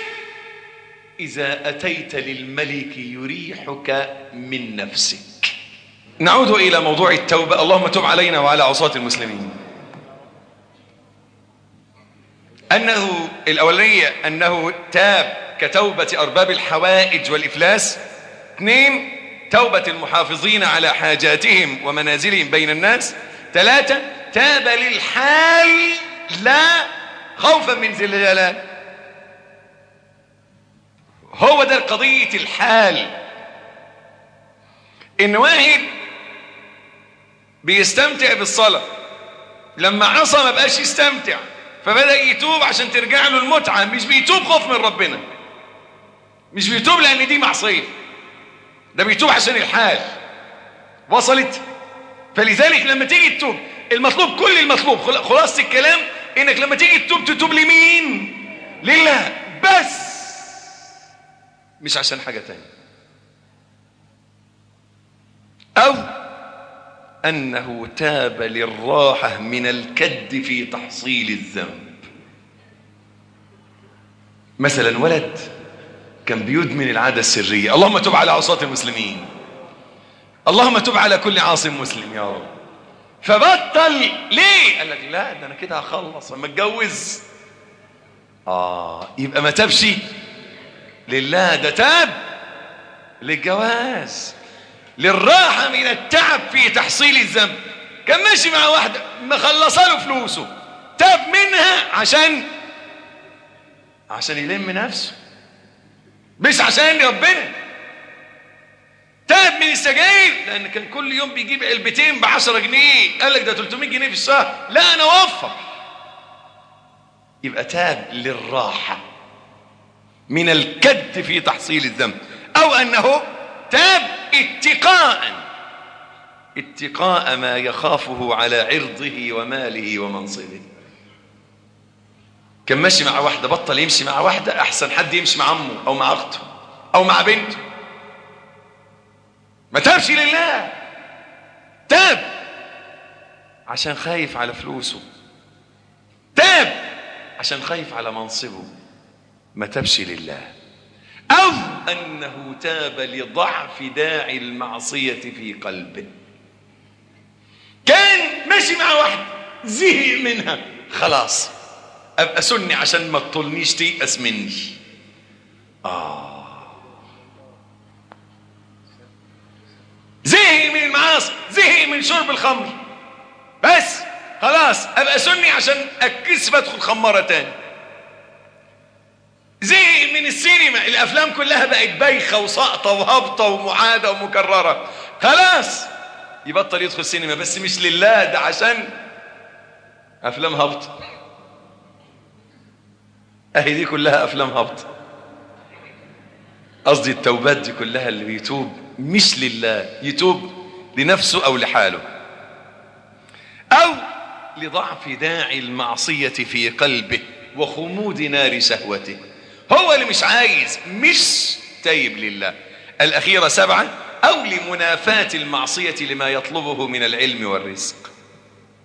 إذا أتيت للملك يريحك من نفسك. نعود إلى موضوع التوبة. اللهم تب علينا وعلى عصاة المسلمين. أنه الأولية أنه تاب كتوبة أرباب الحوائج والإفلاس. اثنين توبة المحافظين على حاجاتهم ومنازلهم بين الناس. ثلاثة تاب للحال لا خوفا من ذي الجلال هو ده قضية الحال. إن واحد بيستمتع بالصلاة لما عصى ما بقاش يستمتع فبدأ يتوب عشان ترجع له المتعة. مش بيتوب خوف من ربنا مش بيتوب لأن دي معصية ده بيتوب عشان الحال. وصلت؟ فلذلك لما تيجي تتوب المطلوب كل المطلوب. خلاصة الكلام إنك لما تيجي تتوب تتوب لمين؟ لله. بس! مش عشان حاجة تانية. أو أنه تاب للراحة من الكد في تحصيل الذنب. مثلا ولد كان بيدمن العادة السرية. اللهم تب على عصاة المسلمين. اللهم تب على كل عاصم مسلم يا رب. فبطل. ليه؟ قال لك لا ده أنا كده هخلص لما أتجوز. آه يبقى ما تبش. لله ده تاب للجواز للراحة من التعب في تحصيل الذنب. كان ماشي مع واحدة مخلصة له فلوسه تاب منها عشان عشان يلم نفسه مش عشان ربنا تاب من السجاير لأن كان كل يوم بيجيب علبتين ب 10 جنيه. قال لك ده 300 جنيه في الشهر. لا أنا أوفر. يبقى تاب للراحة. من الكد في تحصيل الذنب أو أنه تاب اتقاء اتقاء ما يخافه على عرضه وماله ومنصبه. كان ماشي مع واحدة بطل يمشي مع واحدة أحسن حد يمشي مع عمه أو مع أخته أو مع بنته. ما تابش لله تاب. عشان خايف على فلوسه. تاب. عشان خايف على منصبه. ما تابش لله. أو أنه تاب لضعف داعي المعصية في قلبه. كان ماشي مع واحد زهق منها. خلاص أبقى سني عشان ما تطلنيش تيأس مني آه. زهق من المعاصي زهق من شرب الخمر. بس خلاص أبقى سني عشان أتكسف أدخل خمارة تاني. زهق من السينما الأفلام كلها بقت بايخة وساقطة وهابطة ومعادة ومكررة. خلاص! يبطل يدخل السينما بس مش لله ده عشان أفلام هابطة. أهي دي كلها أفلام هابطة. قصدي التوبات دي كلها اللي بيتوب مش لله يتوب لنفسه أو لحاله. أو لضعف داعي المعصية في قلبه وخمود نار شهوته. هو اللي مش عايز مش تايب لله. الأخيرة سبعة أو لمنافاة المعصية لما يطلبه من العلم والرزق.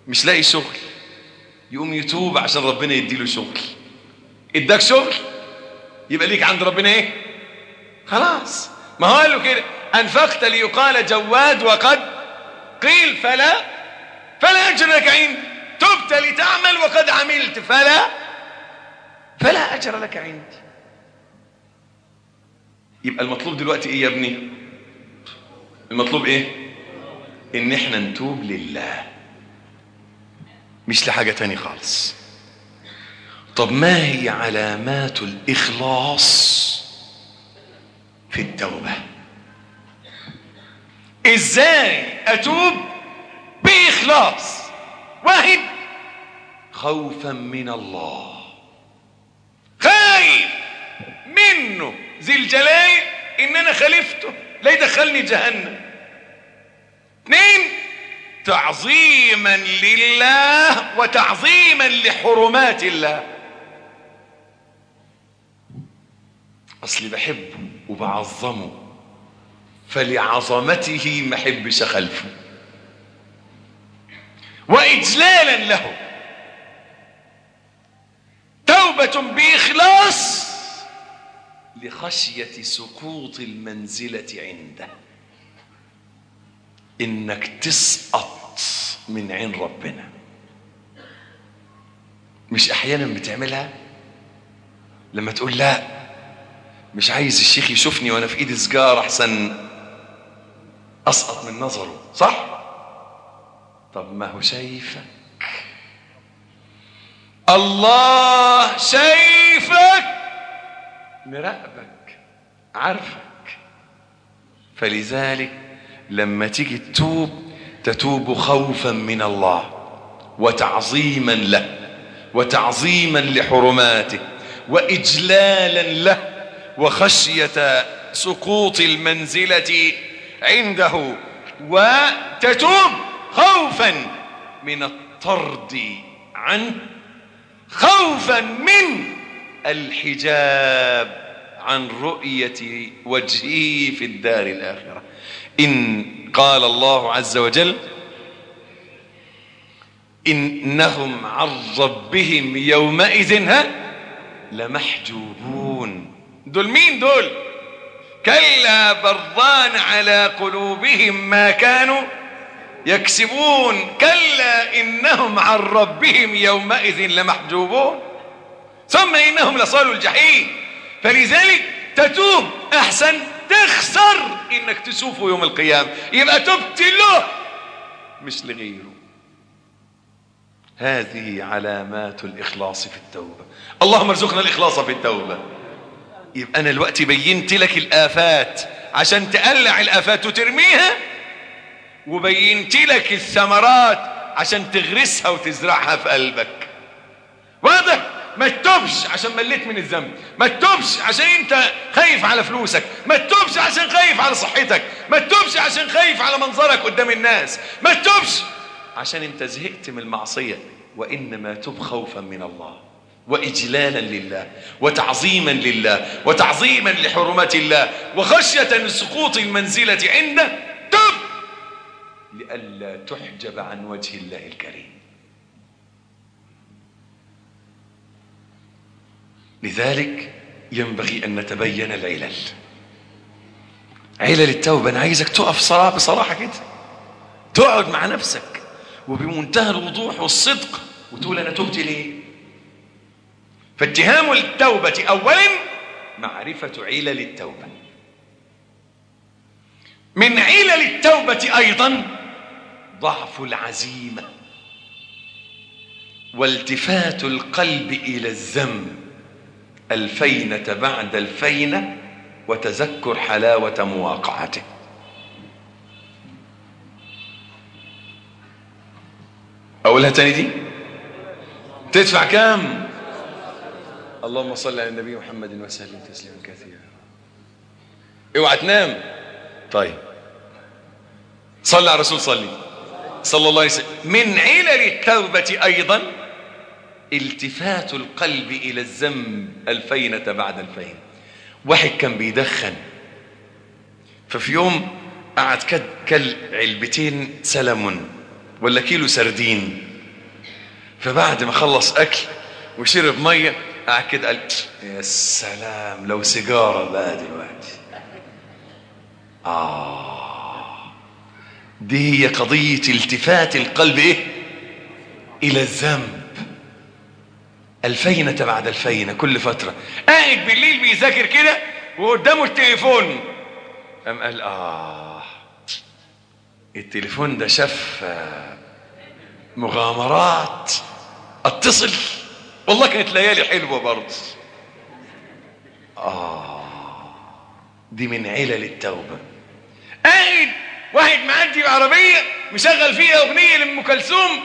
مش لاقي شغل. يقوم يتوب عشان ربنا يديله شغل. إداك شغل؟ يبقى ليك عند ربنا إيه؟ خلاص. ما هو قال له كده؟ أنفقت ليقال جواد وقد قيل فلا فلا أجر لك عندي. تبت لتعمل وقد عملت فلا فلا أجر لك عندي. يبقى المطلوب دلوقتي إيه يا ابني؟ المطلوب إيه؟ إن إحنا نتوب لله. مش لحاجة تاني خالص. طب ما هي علامات الإخلاص في التوبة؟ إزاي أتوب بإخلاص واحد؟ خوفا من الله. خايف منه. ذي الجلال إن أنا خالفته لا يدخلني جهنم. اثنين تعظيما لله وتعظيما لحرمات الله. أصلي بحبه وبعظمه فلعظمته ما احبش اخلفه واجلالا له. توبة بإخلاص لخشيه سقوط المنزلة عنده. إنك تسقط من عين ربنا. مش أحيانا بتعملها؟ لما تقول لا مش عايز الشيخ يشوفني وأنا في ايدي سجارة أحسن أسقط من نظره صح؟ طب ما هو شايفك. الله شايفك. مراقبك عارفك. فلذلك لما تيجي تتوب تتوب خوفا من الله وتعظيما له وتعظيما لحرماته واجلالا له وخشية سقوط المنزلة عنده. وتتوب خوفا من الطرد عنه خوفا من الحجاب عن رؤية وجهه في الدار الآخرة. إن قال الله عز وجل إنهم عن ربهم يومئذ ها لمحجوبون. دول مين دول؟ كلا بران على قلوبهم ما كانوا يكسبون. كلا إنهم عن ربهم يومئذ لمحجوبون. ثم إنهم لصالوا الجحيم. فلذلك تتوب أحسن تخسر إنك تشوفه يوم القيامة. يبقى تبت له مش لغيره هذه علامات الإخلاص في التوبة. اللهم ارزقنا الإخلاص في التوبة. يبقى أنا الوقت بينت لك الآفات عشان تقلع الآفات وترميها وبينت لك الثمرات عشان تغرسها وتزرعها في قلبك. واضح؟ ما تتوبش عشان مليت من الذنب. ما تتوبش عشان انت خايف على فلوسك. ما تتوبش عشان خايف على صحتك. ما تتوبش عشان خايف على منظرك قدام الناس. ما تتوبش عشان انت زهقت من المعصية. وإنما تب خوفا من الله. وإجلالا لله. وتعظيما لله. وتعظيما لحرمات الله. وخشية سقوط المنزلة عنده. تب! لئلا تحجب عن وجه الله الكريم. لذلك ينبغي أن نتبين العلل. علل التوبة أنا عايزك تقف صراحة بصراحة كده. تقعد مع نفسك. وبمنتهى الوضوح والصدق وتقول أنا تبت ليه؟ فاتهام التوبة أولا معرفة علل التوبة. من علل التوبة أيضا ضعف العزيمة. والتفات القلب إلى الذنب. الفينة بعد الفينة وتذكر حلاوة مواقعته. أقولها تاني دي؟ تدفع كام؟ اللهم صل على النبي محمد وسلم تسليما كثيرا. اوعى تنام. طيب. صلى على الرسول صلي. صلى الله عليه وسلم. من علل التوبة أيضا. التفات القلب إلى الذنب الفينة بعد الفين واحد كان بيدخن ففي يوم قعد كل علبتين سلمون ولا كيلو سردين. فبعد ما خلص أكل وشرب مية قعد كده قال يا سلام لو سيجارة بقى دلوقتي. آه دي هي قضية التفات القلب إيه؟ إلى الذنب. الفينة بعد الفينة كل فترة. قاعد بالليل بيذاكر كده وقدامه التليفون. قام قال آه التليفون ده شاف مغامرات اتصل. والله كانت ليالي حلوة برضه. آه دي من علل التوبة. قاعد واحد معدي بعربية مشغل فيها أغنية لأم كلثوم.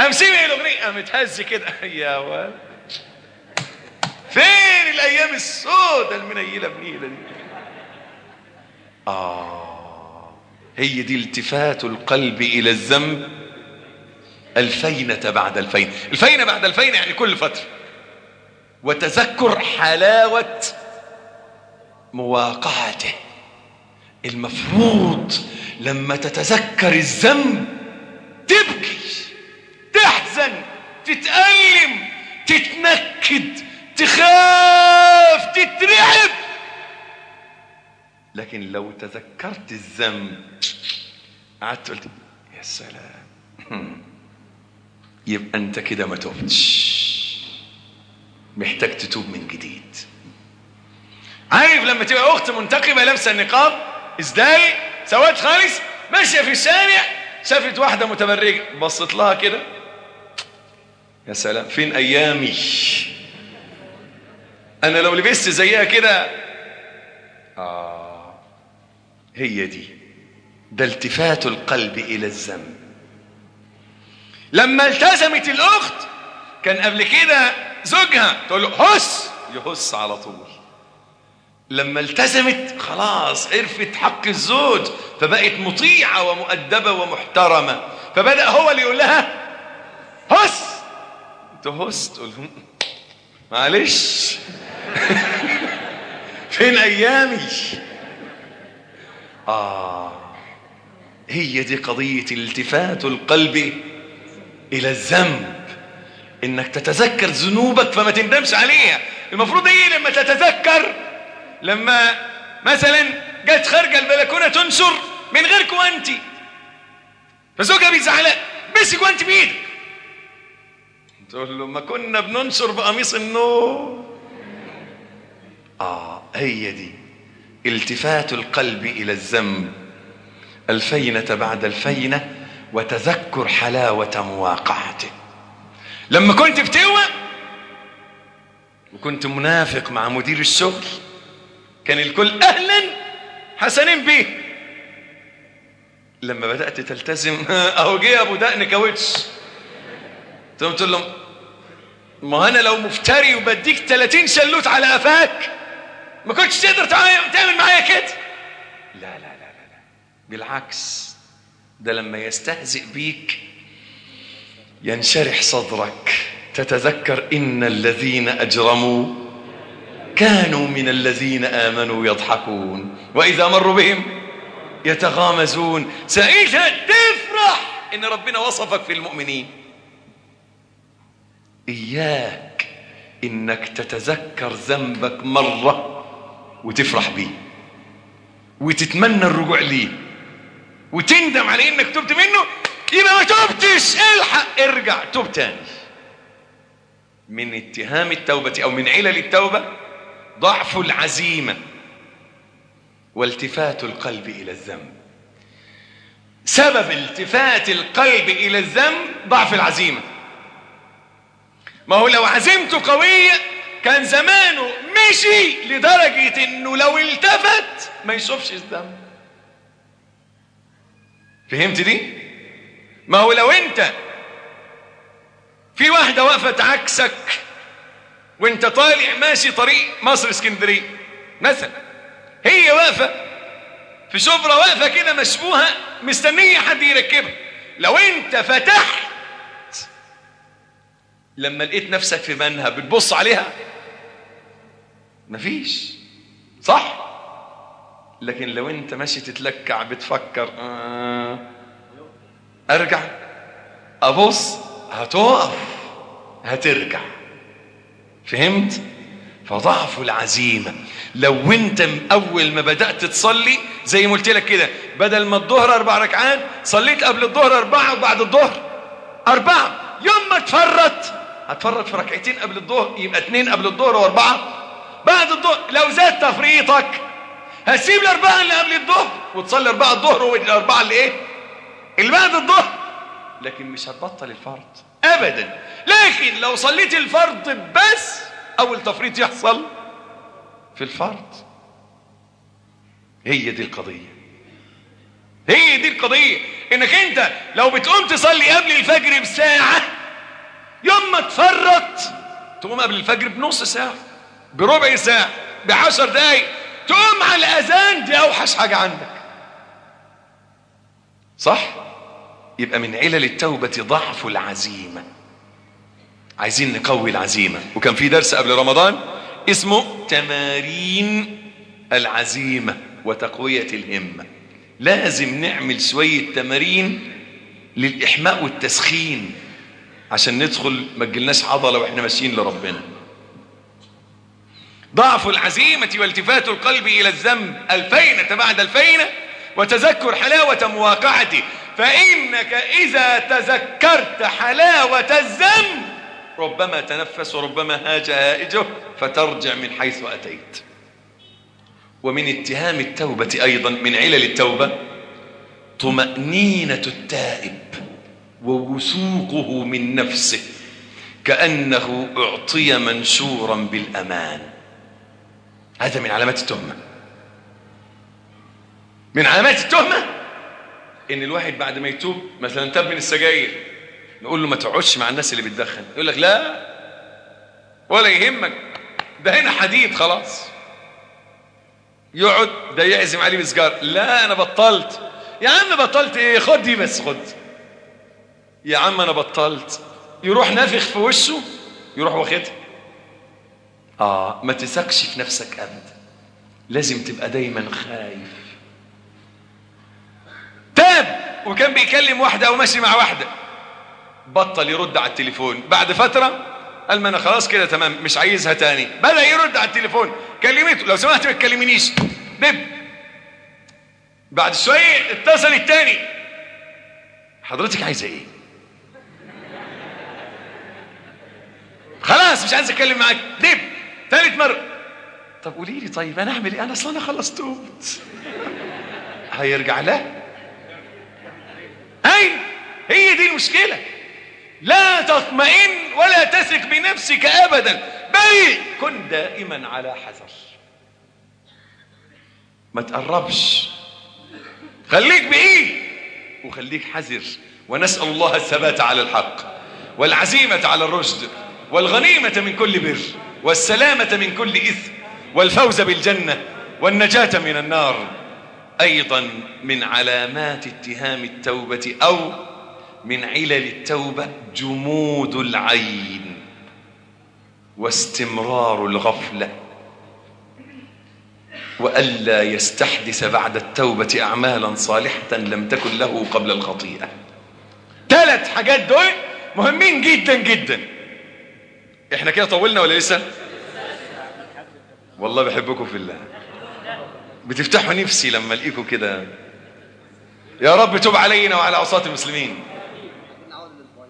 قام سمع الأغنية قام اتهز كده. يا ولد. فين الأيام السوداء المنيلة بنيلة دي؟ آه هي دي التفات القلب إلى الذنب. الفينة بعد الفين الفينة بعد الفين يعني كل فترة. وتذكر حلاوة مواقعته. المفروض لما تتذكر الذنب تبكي تحزن تتألم تتنكد. تخاف تترعب. لكن لو تذكرت الذنب قعدت قلت يا سلام. يبقى انت كده ما تبتش محتاج تتوب من جديد. عارف لما تبقى أخت منتقبة لابسة النقاب؟ ازدال سواد خالص؟ ماشية في الشارع شافت واحدة متبرجة بصت لها كده. يا سلام فين أيامي؟ أنا لو لبست زيها كده آه هي دي. ده التفات القلب إلى الذنب. لما التزمت الأخت كان قبل كده زوجها تقول له هس! يهس على طول. لما التزمت خلاص عرفت حق الزوج فبقت مطيعة ومؤدبة ومحترمة. فبدأ هو اللي يقول لها هس! تهس تقول معلش. فين أيامي؟ آه هي دي قضية التفات القلب إلى الذنب. إنك تتذكر ذنوبك فما تندمش عليها. المفروض إيه لما تتذكر؟ لما مثلا جت خارجة البلكونة تنشر من غيرك وأنت. فزوجها بيزعلها. مسك وأنت بإيدك. تقول له ما كنا بننشر بقميص النوم. آه هي دي. التفات القلب إلى الذنب. الفينة بعد الفينة وتذكر حلاوة مواقعته لما كنت بتوى وكنت منافق مع مدير الشغل كان الكل أهلا حسنين بيه. لما بدأت تلتزم أهو جه أبو دقن كاوتش. تقول لهم ما أنا لو مفتري وبديك 30 شلوت على قفاك ما كنتش تقدر تعمل معايا كده. لا لا لا لا لا. بالعكس ده لما يستهزئ بيك ينشرح صدرك. تتذكر إن الذين أجرموا كانوا من الذين آمنوا يضحكون وإذا مروا بهم يتغامزون. ساعتها تفرح! إن ربنا وصفك في المؤمنين. إياك إنك تتذكر ذنبك مرة. وتفرح بيه. وتتمنى الرجوع ليه. وتندم على إنك تبت منه. يبقى ما تبتش. الحق. ارجع. توب تاني. من اتهام التوبة أو من علل التوبة ضعف العزيمة والتفات القلب إلى الذنب. سبب التفات القلب إلى الذنب ضعف العزيمة. ما هو لو عزيمته قوية كان زمانه مشي لدرجة إنه لو التفت ما يشوفش الذنب فهمت دي؟ ما هو لو أنت في واحدة وقفت عكسك وأنت طالع ماشي طريق مصر اسكندرية مثلا هي واقفة في شبرا واقفة كده مشبوهة مستنية حد يركبها. لو أنت فتحت لما لقيت نفسك في منها بتبص عليها مفيش. صح. لكن لو انت ماشي تتلكع بتفكر آه ارجع. ابص هتقف هترجع. فهمت؟ فضعف العزيمة. لو انت اول ما بدأت تصلي زي ما قلت لك كده بدل ما الظهر أربع ركعات صليت قبل الظهر اربعة وبعد الظهر اربعة. يوم ما تفرط هتفرط في ركعتين قبل الظهر يبقى اتنين قبل الظهر واربعة. بعد الظهر لو زاد تفريطك هتسيب الأربعة اللي قبل الظهر وتصلي أربعة الظهر والاربعة اللي إيه؟ اللي بعد الظهر. لكن مش هتبطل الفرض. ابدا. لكن لو صليت الفرض بس أول تفريط يحصل في الفرض. هي دي القضية. هي دي القضية. إنك أنت لو بتقوم تصلي قبل الفجر بساعة يوم ما تفرط تقوم قبل الفجر بنص ساعة. بربع ساعة بعشر دقايق تقوم على الأذان دي أوحش حاجة عندك. صح؟ يبقى من علل التوبة ضعف العزيمة. عايزين نقوي العزيمة. وكان في درس قبل رمضان اسمه تمارين العزيمة وتقوية الهمة. لازم نعمل شوية تمارين للإحماء والتسخين عشان ندخل ما تجيلناش عضلة وإحنا ماشيين لربنا. ضعف العزيمة والتفات القلب إلى الذنب. الفينة بعد الفينة وتذكر حلاوة مواقعته فإنك إذا تذكرت حلاوة الذنب ربما تنفس وربما هاج هائجه فترجع من حيث أتيت. ومن اتهام التوبة أيضا من علل التوبة طمأنينة التائب ووثوقه من نفسه كأنه أعطي منشورا بالأمان. هذا من علامات التهمة. من علامات التهمة إن الواحد بعد ما يتوب مثلا تاب من السجاير نقول له ما تقعدش مع الناس اللي بتدخن. يقول لك لا ولا يهمك. ده هنا حديد خلاص. يقعد ده يعزم عليه بسجار لا أنا بطلت. يا عم بطلت إيه؟ خد دي بس خد. يا عم أنا بطلت. يروح نافخ في وشه يروح واخدها. آه ما تثقش في نفسك ابدا لازم تبقى دايما خايف. تاب! وكان بيكلم واحدة أو ماشي مع واحدة. بطل يرد على التليفون. بعد فترة قال ما أنا خلاص كده تمام مش عايزها تاني. بدأ يرد على التليفون. كلمته. لو سمحت ما تكلمنيش دب بعد شوية اتصل التاني. حضرتك عايزة إيه؟ خلاص مش عايز أتكلم معاك. دب ثالث مرة. طب قولي لي طيب أنا أعمل إيه؟ أنا أصلا أنا خلاص توبت. هيرجع لها اي هي دي المشكلة. لا تطمئن ولا تثق بنفسك ابدا. بل كن دائما على حذر. ما تقربش. خليك بعيد وخليك حذر. ونسأل الله الثبات على الحق والعزيمة على الرشد والغنيمة من كل بر. والسلامة من كل إثم والفوز بالجنة والنجاة من النار. أيضا من علامات اتهام التوبة أو من علل التوبة جمود العين واستمرار الغفلة. وألا يستحدث بعد التوبة أعمالا صالحة لم تكن له قبل الخطيئة. ثلاث حاجات دول مهمين جدا جدا. إحنا كده طولنا ولا لسه؟ والله بحبكم في الله. بتفتحوا نفسي لما الاقيكم كده. يا رب توب علينا وعلى عصاة المسلمين.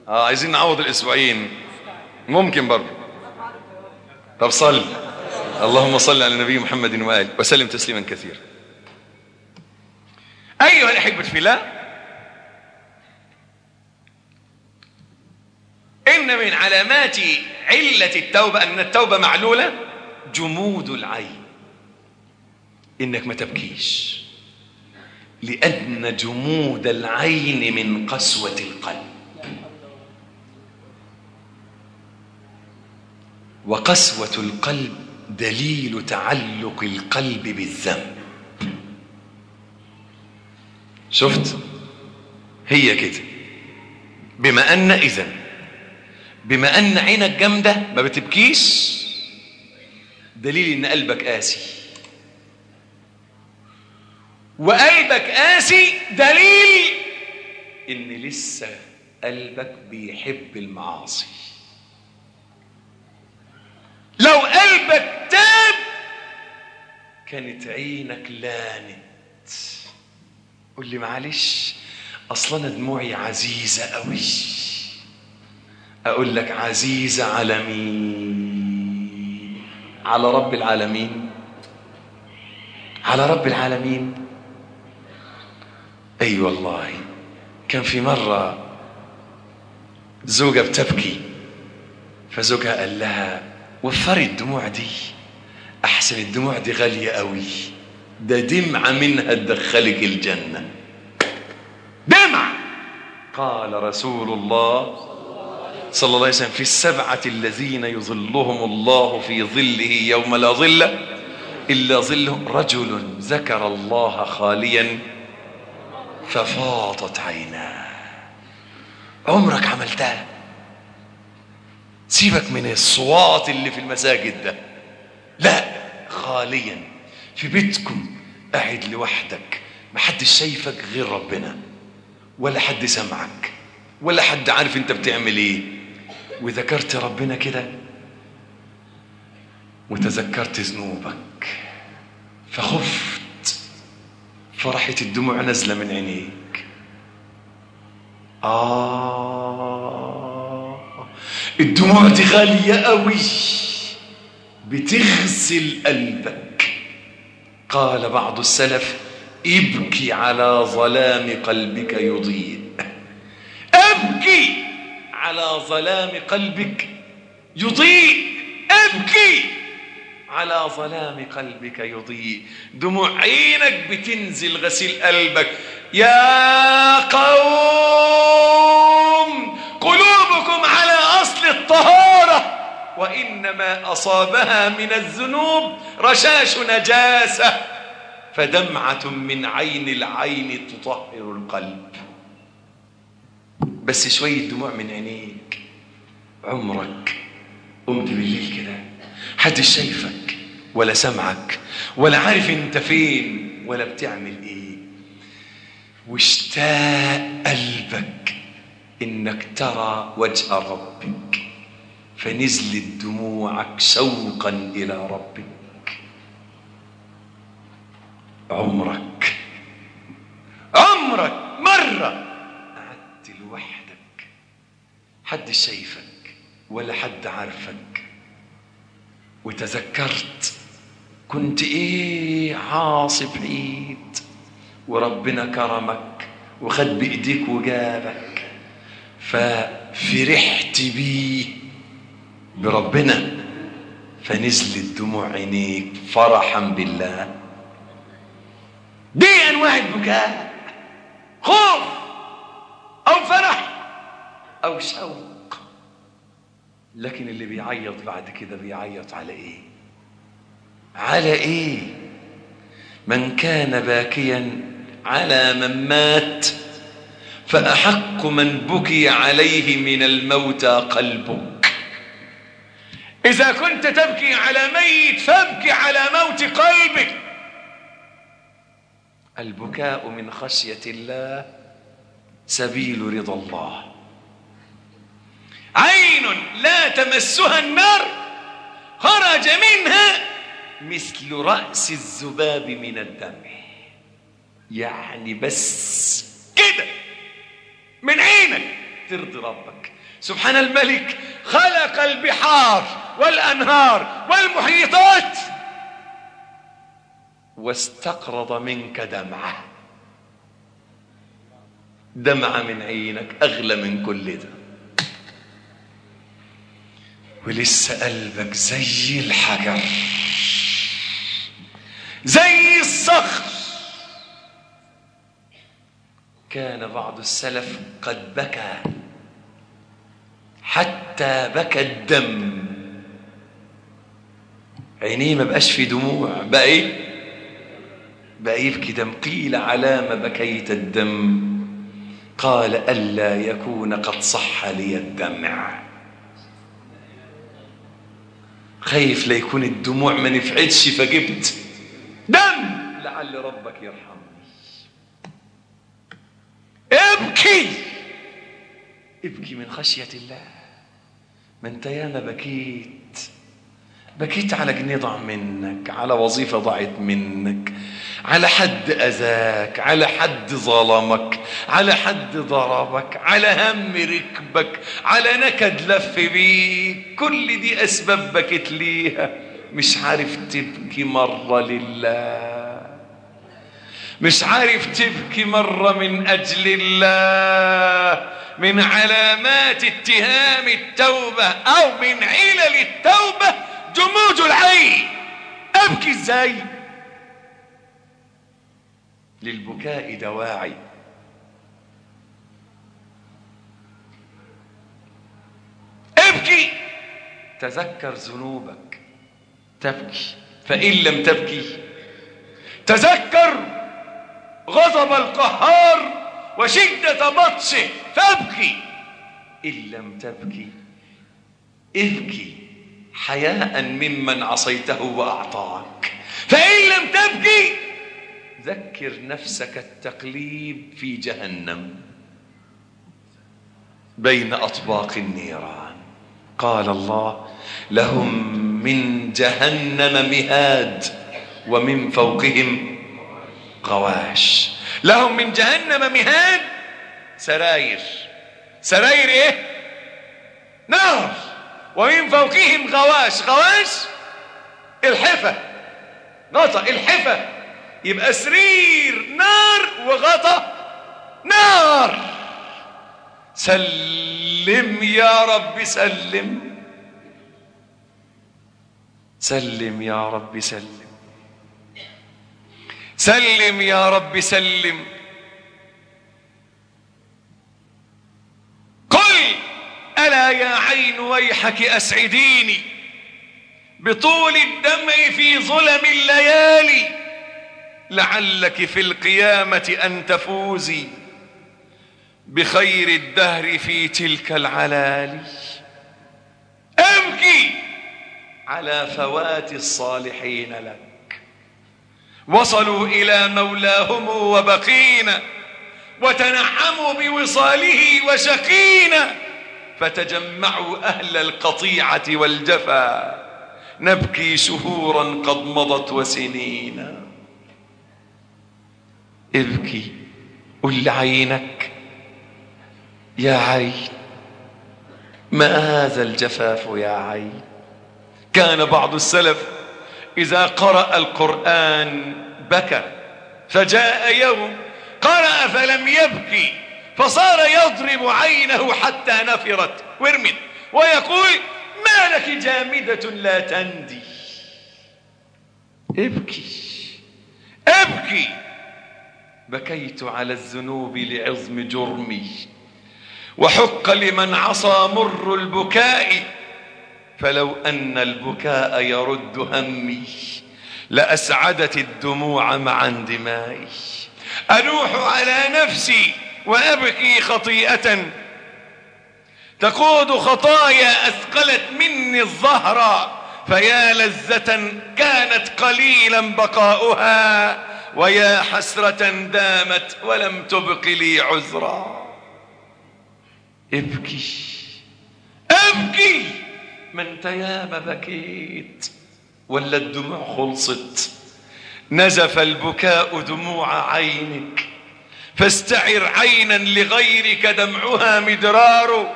آه عايزين نعوض الأسبوعين. ممكن برضه. طب صل. اللهم صل على النبي محمد وآله. وسلم تسليما كثيرا. أيها الأحبة في الله إن من علامات علة التوبة أن التوبة معلولة جمود العين. إنك ما تبكيش. لأن جمود العين من قسوة القلب. وقسوة القلب دليل تعلق القلب بالذنب. شفت؟ هي كده. بما أن إذن بما أن عينك جامدة ما بتبكيش. دليل إن قلبك قاسي. وقلبك قاسي دليل إن لسه قلبك بيحب المعاصي. لو قلبك تاب كانت عينك لانت. قول لي معلش أصلا أنا دموعي عزيزة قوي أقول لك عزيزه على مين على رب العالمين. على رب العالمين. أي أيوة والله. كان في مرة زوجة بتبكي. فزوجها قال لها وفري الدموع دي. أحسن الدموع دي غالية قوي ده دمعة منها تدخلك الجنة. دمعة! قال رسول الله صلى الله عليه وسلم في السبعة الذين يظلهم الله في ظله يوم لا ظل إلا ظله رجل ذكر الله خاليا ففاضت عيناه. عمرك عملتها؟ سيبك من الصوات اللي في المساجد ده. لا خاليا في بيتكم قاعد لوحدك محدش شايفك غير ربنا ولا حد سمعك ولا حد عارف انت بتعمل إيه. وذكرت ربنا كده وتذكرت ذنوبك. فخفت. فرحت الدموع نازلة من عينيك. آه. الدموع دي غالية قوي بتغسل قلبك. قال بعض السلف ابكي على ظلام قلبك يضيء. ابكي! على ظلام قلبك. يضيء. أبكي. على ظلام قلبك يضيء. دموع عينك بتنزل غسيل قلبك. يا قوم قلوبكم على أصل الطهارة. وإنما أصابها من الذنوب رشاش نجاسة. فدمعة من عين العين تطهر القلب. بس شوية دموع من عينيك. عمرك قمت بالليل كده. حد شايفك ولا سمعك ولا عارف انت فين ولا بتعمل إيه. واشتاق قلبك انك ترى وجه ربك. فنزلت دموعك شوقا إلى ربك. عمرك عمرك قعدت لوحدك حد شايفك ولا حد عارفك. وتذكرت كنت إيه عاصي بعيد وربنا كرمك وخد بإيديك وجابك. ففرحت بيه بربنا. فنزلت دموع عينيك فرحا بالله. دي أنواع البكاء. خوف. أو فرح أو شوق. لكن اللي بيعيط بعد كده بيعيط على إيه؟ على إيه؟ من كان باكيا على من مات فأحق من بكي عليه من الموتى قلبك. إذا كنت تبكي على ميت فابكي على موت قلبك. البكاء من خشية الله سبيل رضا الله. عين لا تمسها النار خرج منها مثل رأس الذباب من الدمع يعني بس كده من عينك ترضي ربك. سبحان الملك خلق البحار والأنهار والمحيطات واستقرض منك دمعه. دمعه من عينك أغلى من كل ده ولسه قلبك زي الحجر زي الصخر. كان بعض السلف قد بكى حتى بكى الدم. عينيه ما بقاش في دموع بقى إيه؟ بقى يبكي دم قيل على ما بكيت الدم. قال ألا يكون قد صح لي الدمع. خايف لا يكون الدموع ما نفعتش فجبت. دم! لعل ربك يرحمني. ابكي! ابكي من خشية الله. ما انت ياما بكيت بكيت على جنيه ضاع منك على وظيفة ضاعت منك على حد أذاك على حد ظلمك على حد ضربك على هم ركبك على نكد لف بيك. كل دي أسباب بكيت ليها. مش عارف تبكي مرة لله. مش عارف تبكي مرة من أجل الله. من علامات اتهام التوبة أو من علل التوبة جمود العين. أبكي إزاي؟ للبكاء دواعي. أبكي! تذكر ذنوبك. تبكي. فإن لم تبكي تذكر غضب القهار وشدة بطشه. فابكي. إن لم تبكي ابكي. حياء ممن عصيته وأعطاك. فإن لم تبكي ذكر نفسك التقليب في جهنم. بين أطباق النيران. قال الله لهم من جهنم مهاد ومن فوقهم غواش. لهم من جهنم مهاد سراير. سراير إيه؟ نار. ومن فوقهم غواش. غواش؟ الحفة. غطا الحفة. يبقى سرير. نار وغطا نار. سلم يا رب سلم. سلم يا رب سلم. سلم يا رب سلم قل ألا يا عين ويحك أسعديني بطول الدمع في ظلم الليالي لعلك في القيامة أن تفوزي بخير الدهر في تلك العلالي. أبكي على فوات الصالحين لك. وصلوا إلى مولاهم وبقينا وتنعموا بوصاله وشقينا. فتجمعوا أهل القطيعة والجفا. نبكي شهورا قد مضت وسنينا ابكي قل لعينك. يا عين ما هذا الجفاف يا عين؟ كان بعض السلف إذا قرأ القرآن بكى فجاء يوم قرأ فلم يبكي. فصار يضرب عينه حتى نفرت. وارمد ويقول ما لك جامدة لا تندي. ابكي. ابكي. بكيت على الذنوب لعظم جرمي. وحق لمن عصى مر البكاء. فلو أن البكاء يرد همي لأسعدت الدموع مع اندمائي. أنوح على نفسي. وأبكي خطيئة. تقود خطايا أثقلت مني الظهر فيا لذة كانت قليلا بقاؤها ويا حسرة دامت ولم تبق لي عذرا. ابكي ابكي! ما انت ياما بكيت ولا الدموع خلصت. نزف البكاء دموع عينك فاستعر عينا لغيرك دمعها مدرار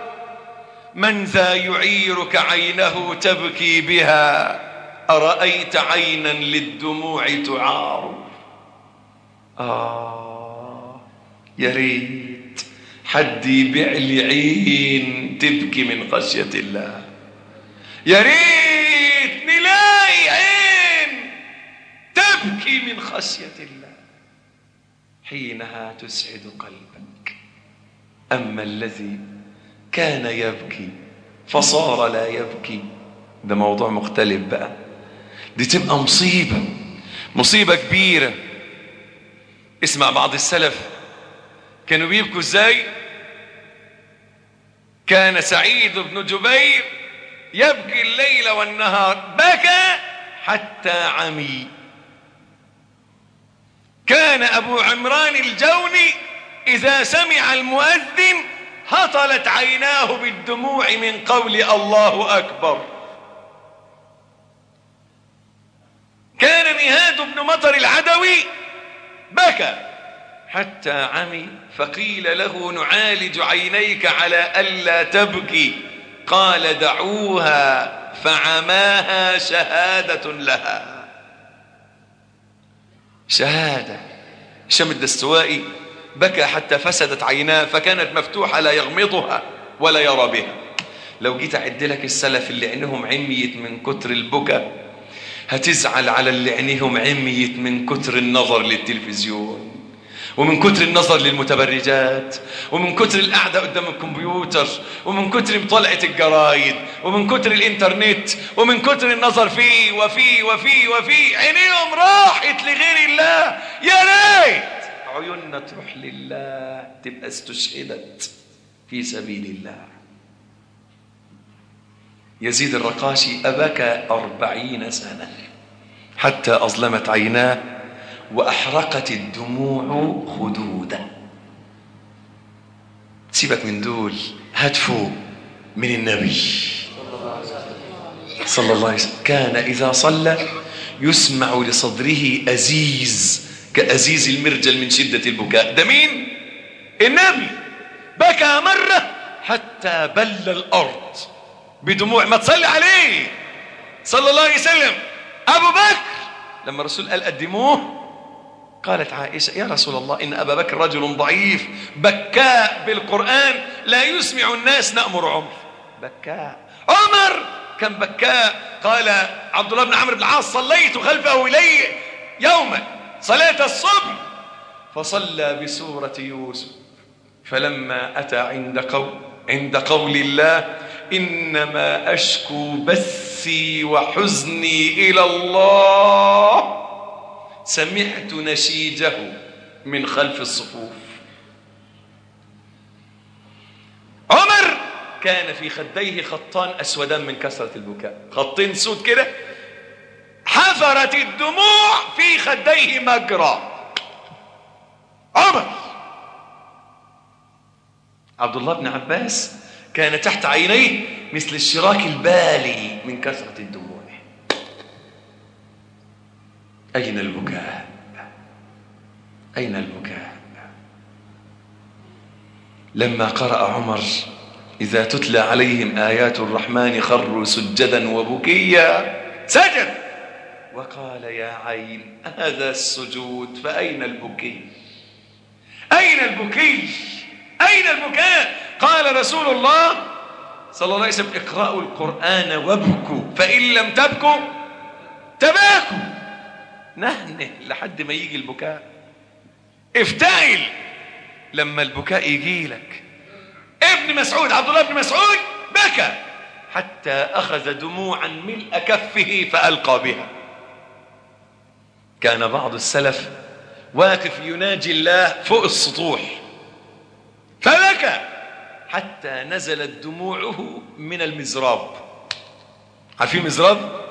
من ذا يعيرك عينه تبكي بها أرأيت عينا للدموع تعار آه يا ريت حد يبيع لي عين تبكي من خشية الله يا ريت نلاقي عين تبكي من خشية الله حينها تسعد قلبك. أما الذي كان يبكي فصار لا يبكي. ده موضوع مختلف بقى. دي تبقى مصيبة مصيبة كبيرة. اسمع بعض السلف كانوا بيبكوا إزاي؟ كان سعيد بن جبير يبكي الليل والنهار. بكى حتى عمي. كان أبو عمران الجوني إذا سمع المؤذن هطلت عيناه بالدموع من قول الله أكبر. كان نهاد بن مطر العدوي بكى حتى عمي فقيل له نعالج عينيك على ألا تبكي. قال دعوها فعماها شهادة لها. شهادة. شم الدستوائي بكى حتى فسدت عيناه فكانت مفتوحة لا يغمضها ولا يرى بها. لو جيت أعد لك السلف اللي عينهم عميت من كتر البكا هتزعل على اللي عينيهم عميت من كتر النظر للتلفزيون. ومن كتر النظر للمتبرجات ومن كتر القعدة قدام الكمبيوتر ومن كتر مطالعة الجرايد ومن كتر الإنترنت ومن كتر النظر فيه وفيه وفيه وفيه عينيهم راحت لغير الله. يا ريت! عيوننا تروح لله تبقى استشهدت في سبيل الله. يزيد الرقاشي أبكى أربعين سنة حتى أظلمت عيناه وأحرقت الدموع خدودا. سيبك من دول هاتفوا من النبي. صلى الله عليه وسلم. كان إذا صلى يسمع لصدره أزيز كأزيز المرجل من شدة البكاء. ده مين؟ النبي. بكى مرة حتى بل الأرض. بدموع ما تصلي عليه. صلى الله عليه وسلم. أبو بكر لما الرسول قال قدموه قالت عائشة يا رسول الله إن أبا بكر رجل ضعيف بكاء بالقرآن لا يسمع الناس نأمر عمر. بكاء. عمر كان بكاء. قال عبد الله بن عمرو بن العاص صليت خلفه إلي يوما صلاة الصبح فصلى بسورة يوسف فلما أتى عند قول عند قول الله إنما أشكو بثي وحزني إلى الله. سمعت نشيجه من خلف الصفوف. عمر كان في خديه خطان أسودان من كثرة البكاء. خطين سود كده. حفرت الدموع في خديه مجرى. عمر. عبد الله بن عباس كان تحت عينيه مثل الشراك البالي من كثرة الدموع. أين البكاء؟ أين البكاء؟ لما قرأ عمر إذا تتلى عليهم آيات الرحمن خروا سجدا وبكيا. سجد! وقال يا عين هذا السجود فأين البكي؟ أين البكي؟ أين البكاء؟ قال رسول الله صلى الله عليه وسلم اقرأوا القرآن وابكوا فإن لم تبكوا تباكوا. نهنه لحد ما يجي البكاء. افتعل لما البكاء يجي لك. ابن مسعود عبد الله بن مسعود بكى حتى أخذ دموعا ملء كفه فألقى بها. كان بعض السلف واقف يناجي الله فوق السطوح. فبكى حتى نزلت دموعه من المزراب. عارفين مزراب؟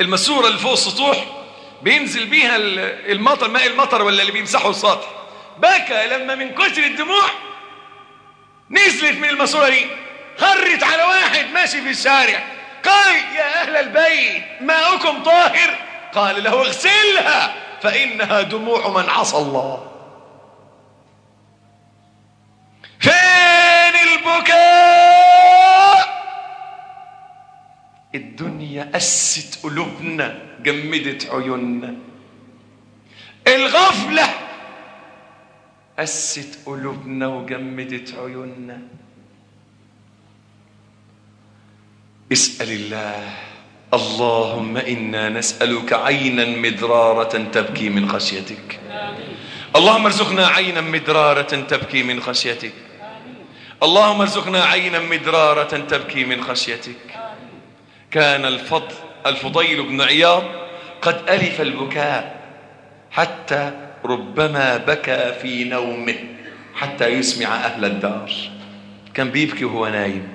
الماسورة اللي فوق السطوح بينزل بيها المطر ماء المطر ولا اللي بيمسحوا السطح بكى لما من كتر الدموع نزلت من الماسوره دي خرت على واحد ماشي في الشارع. قال يا أهل البيت ماؤكم طاهر؟ قال له اغسلها فإنها دموع من عصى الله. فين البكاء؟ الدنيا أست قلوبنا جمدت عيوننا. الغفلة أست قلوبنا وجمدت عيوننا. اسأل الله. اللهم إنا نسألك عينا مدرارة تبكي من خشيتك. اللهم ارزقنا عينا مدرارة تبكي من خشيتك. اللهم ارزقنا عينا مدرارة تبكي من خشيتك. كان الفضل الفضيل بن عياض قد ألف البكاء حتى ربما بكى في نومه حتى يسمع أهل الدار. كان بيبكي وهو نايم.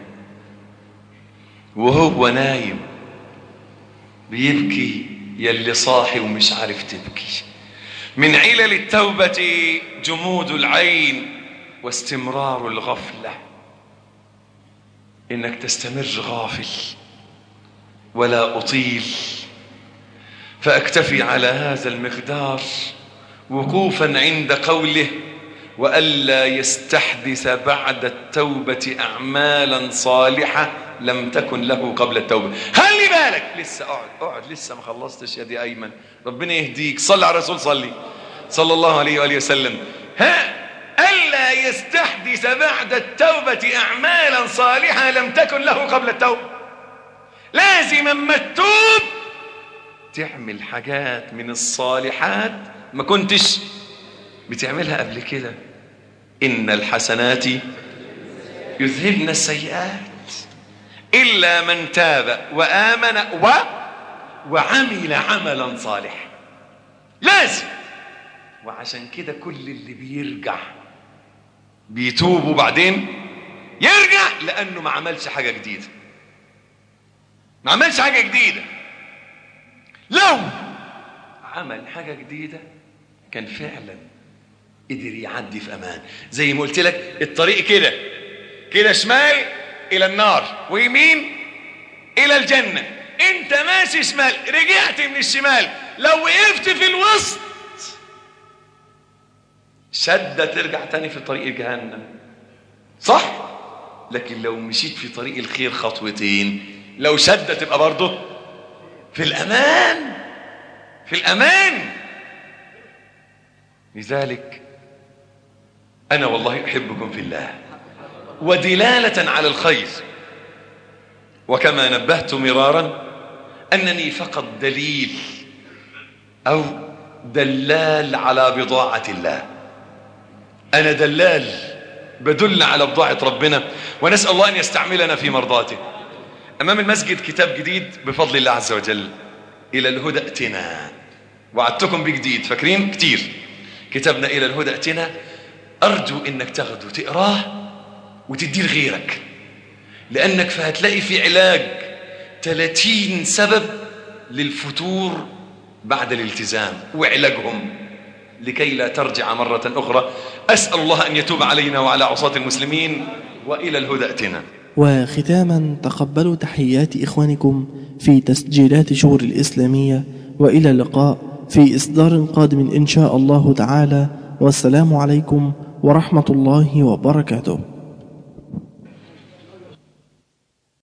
وهو نايم. بيبكي يلي صاحي ومش عارف تبكي. من علل التوبة جمود العين واستمرار الغفلة. إنك تستمر غافل. ولا أطيل. فأكتفي على هذا المقدار وقوفا عند قوله وألا يستحدث بعد التوبة أعمالا صالحة لم تكن له قبل التوبة. خلي بالك؟ لسه أقعد أقعد لسه ما خلصتش يا دي أيمن. ربنا يهديك. صلي على الرسول صلي. صلى الله عليه وآله وسلم. ها؟ ألا يستحدث بعد التوبة أعمالا صالحة لم تكن له قبل التوبة. لازم أما تتوب تعمل حاجات من الصالحات ما كنتش بتعملها قبل كده. إن الحسنات يذهبن السيئات إلا من تاب وآمن و وعمل عملا صالحا. لازم. وعشان كده كل اللي بيرجع بيتوب وبعدين يرجع لأنه ما عملش حاجة جديدة. ما عملش حاجة جديدة. لو عمل حاجة جديدة كان فعلا قدر يعدي في أمان. زي ما قلت لك الطريق كده كده شمال إلى النار ويمين إلى الجنة. أنت ماشي شمال رجعت من الشمال. لو وقفت في الوسط شدة ترجع تاني في طريق جهنم صح؟ لكن لو مشيت في طريق الخير خطوتين لو شدة تبقى برضه في الأمان في الأمان. لذلك أنا والله أحبكم في الله ودلالة على الخير. وكما نبهت مرارا أنني فقط دليل أو دلال على بضاعة الله. أنا دلال بدل على بضاعة ربنا ونسأل الله أن يستعملنا في مرضاته. أمام المسجد كتاب جديد بفضل الله عز وجل. إلى الهدى ائتنا وعدتكم بجديد. فاكرين؟ كتير. كتابنا إلى الهدى ائتنا أرجو إنك تاخده تقراه وتديه لغيرك لأنك فهتلاقي في علاج 30 سبب للفتور بعد الالتزام. وعلاجهم لكي لا ترجع مرة أخرى. أسأل الله أن يتوب علينا وعلى عصاة المسلمين. وإلى الهدى ائتنا وختاما تقبلوا تحيات إخوانكم في تسجيلات شهور الإسلامية وإلى اللقاء في إصدار قادم إن شاء الله تعالى والسلام عليكم ورحمة الله وبركاته.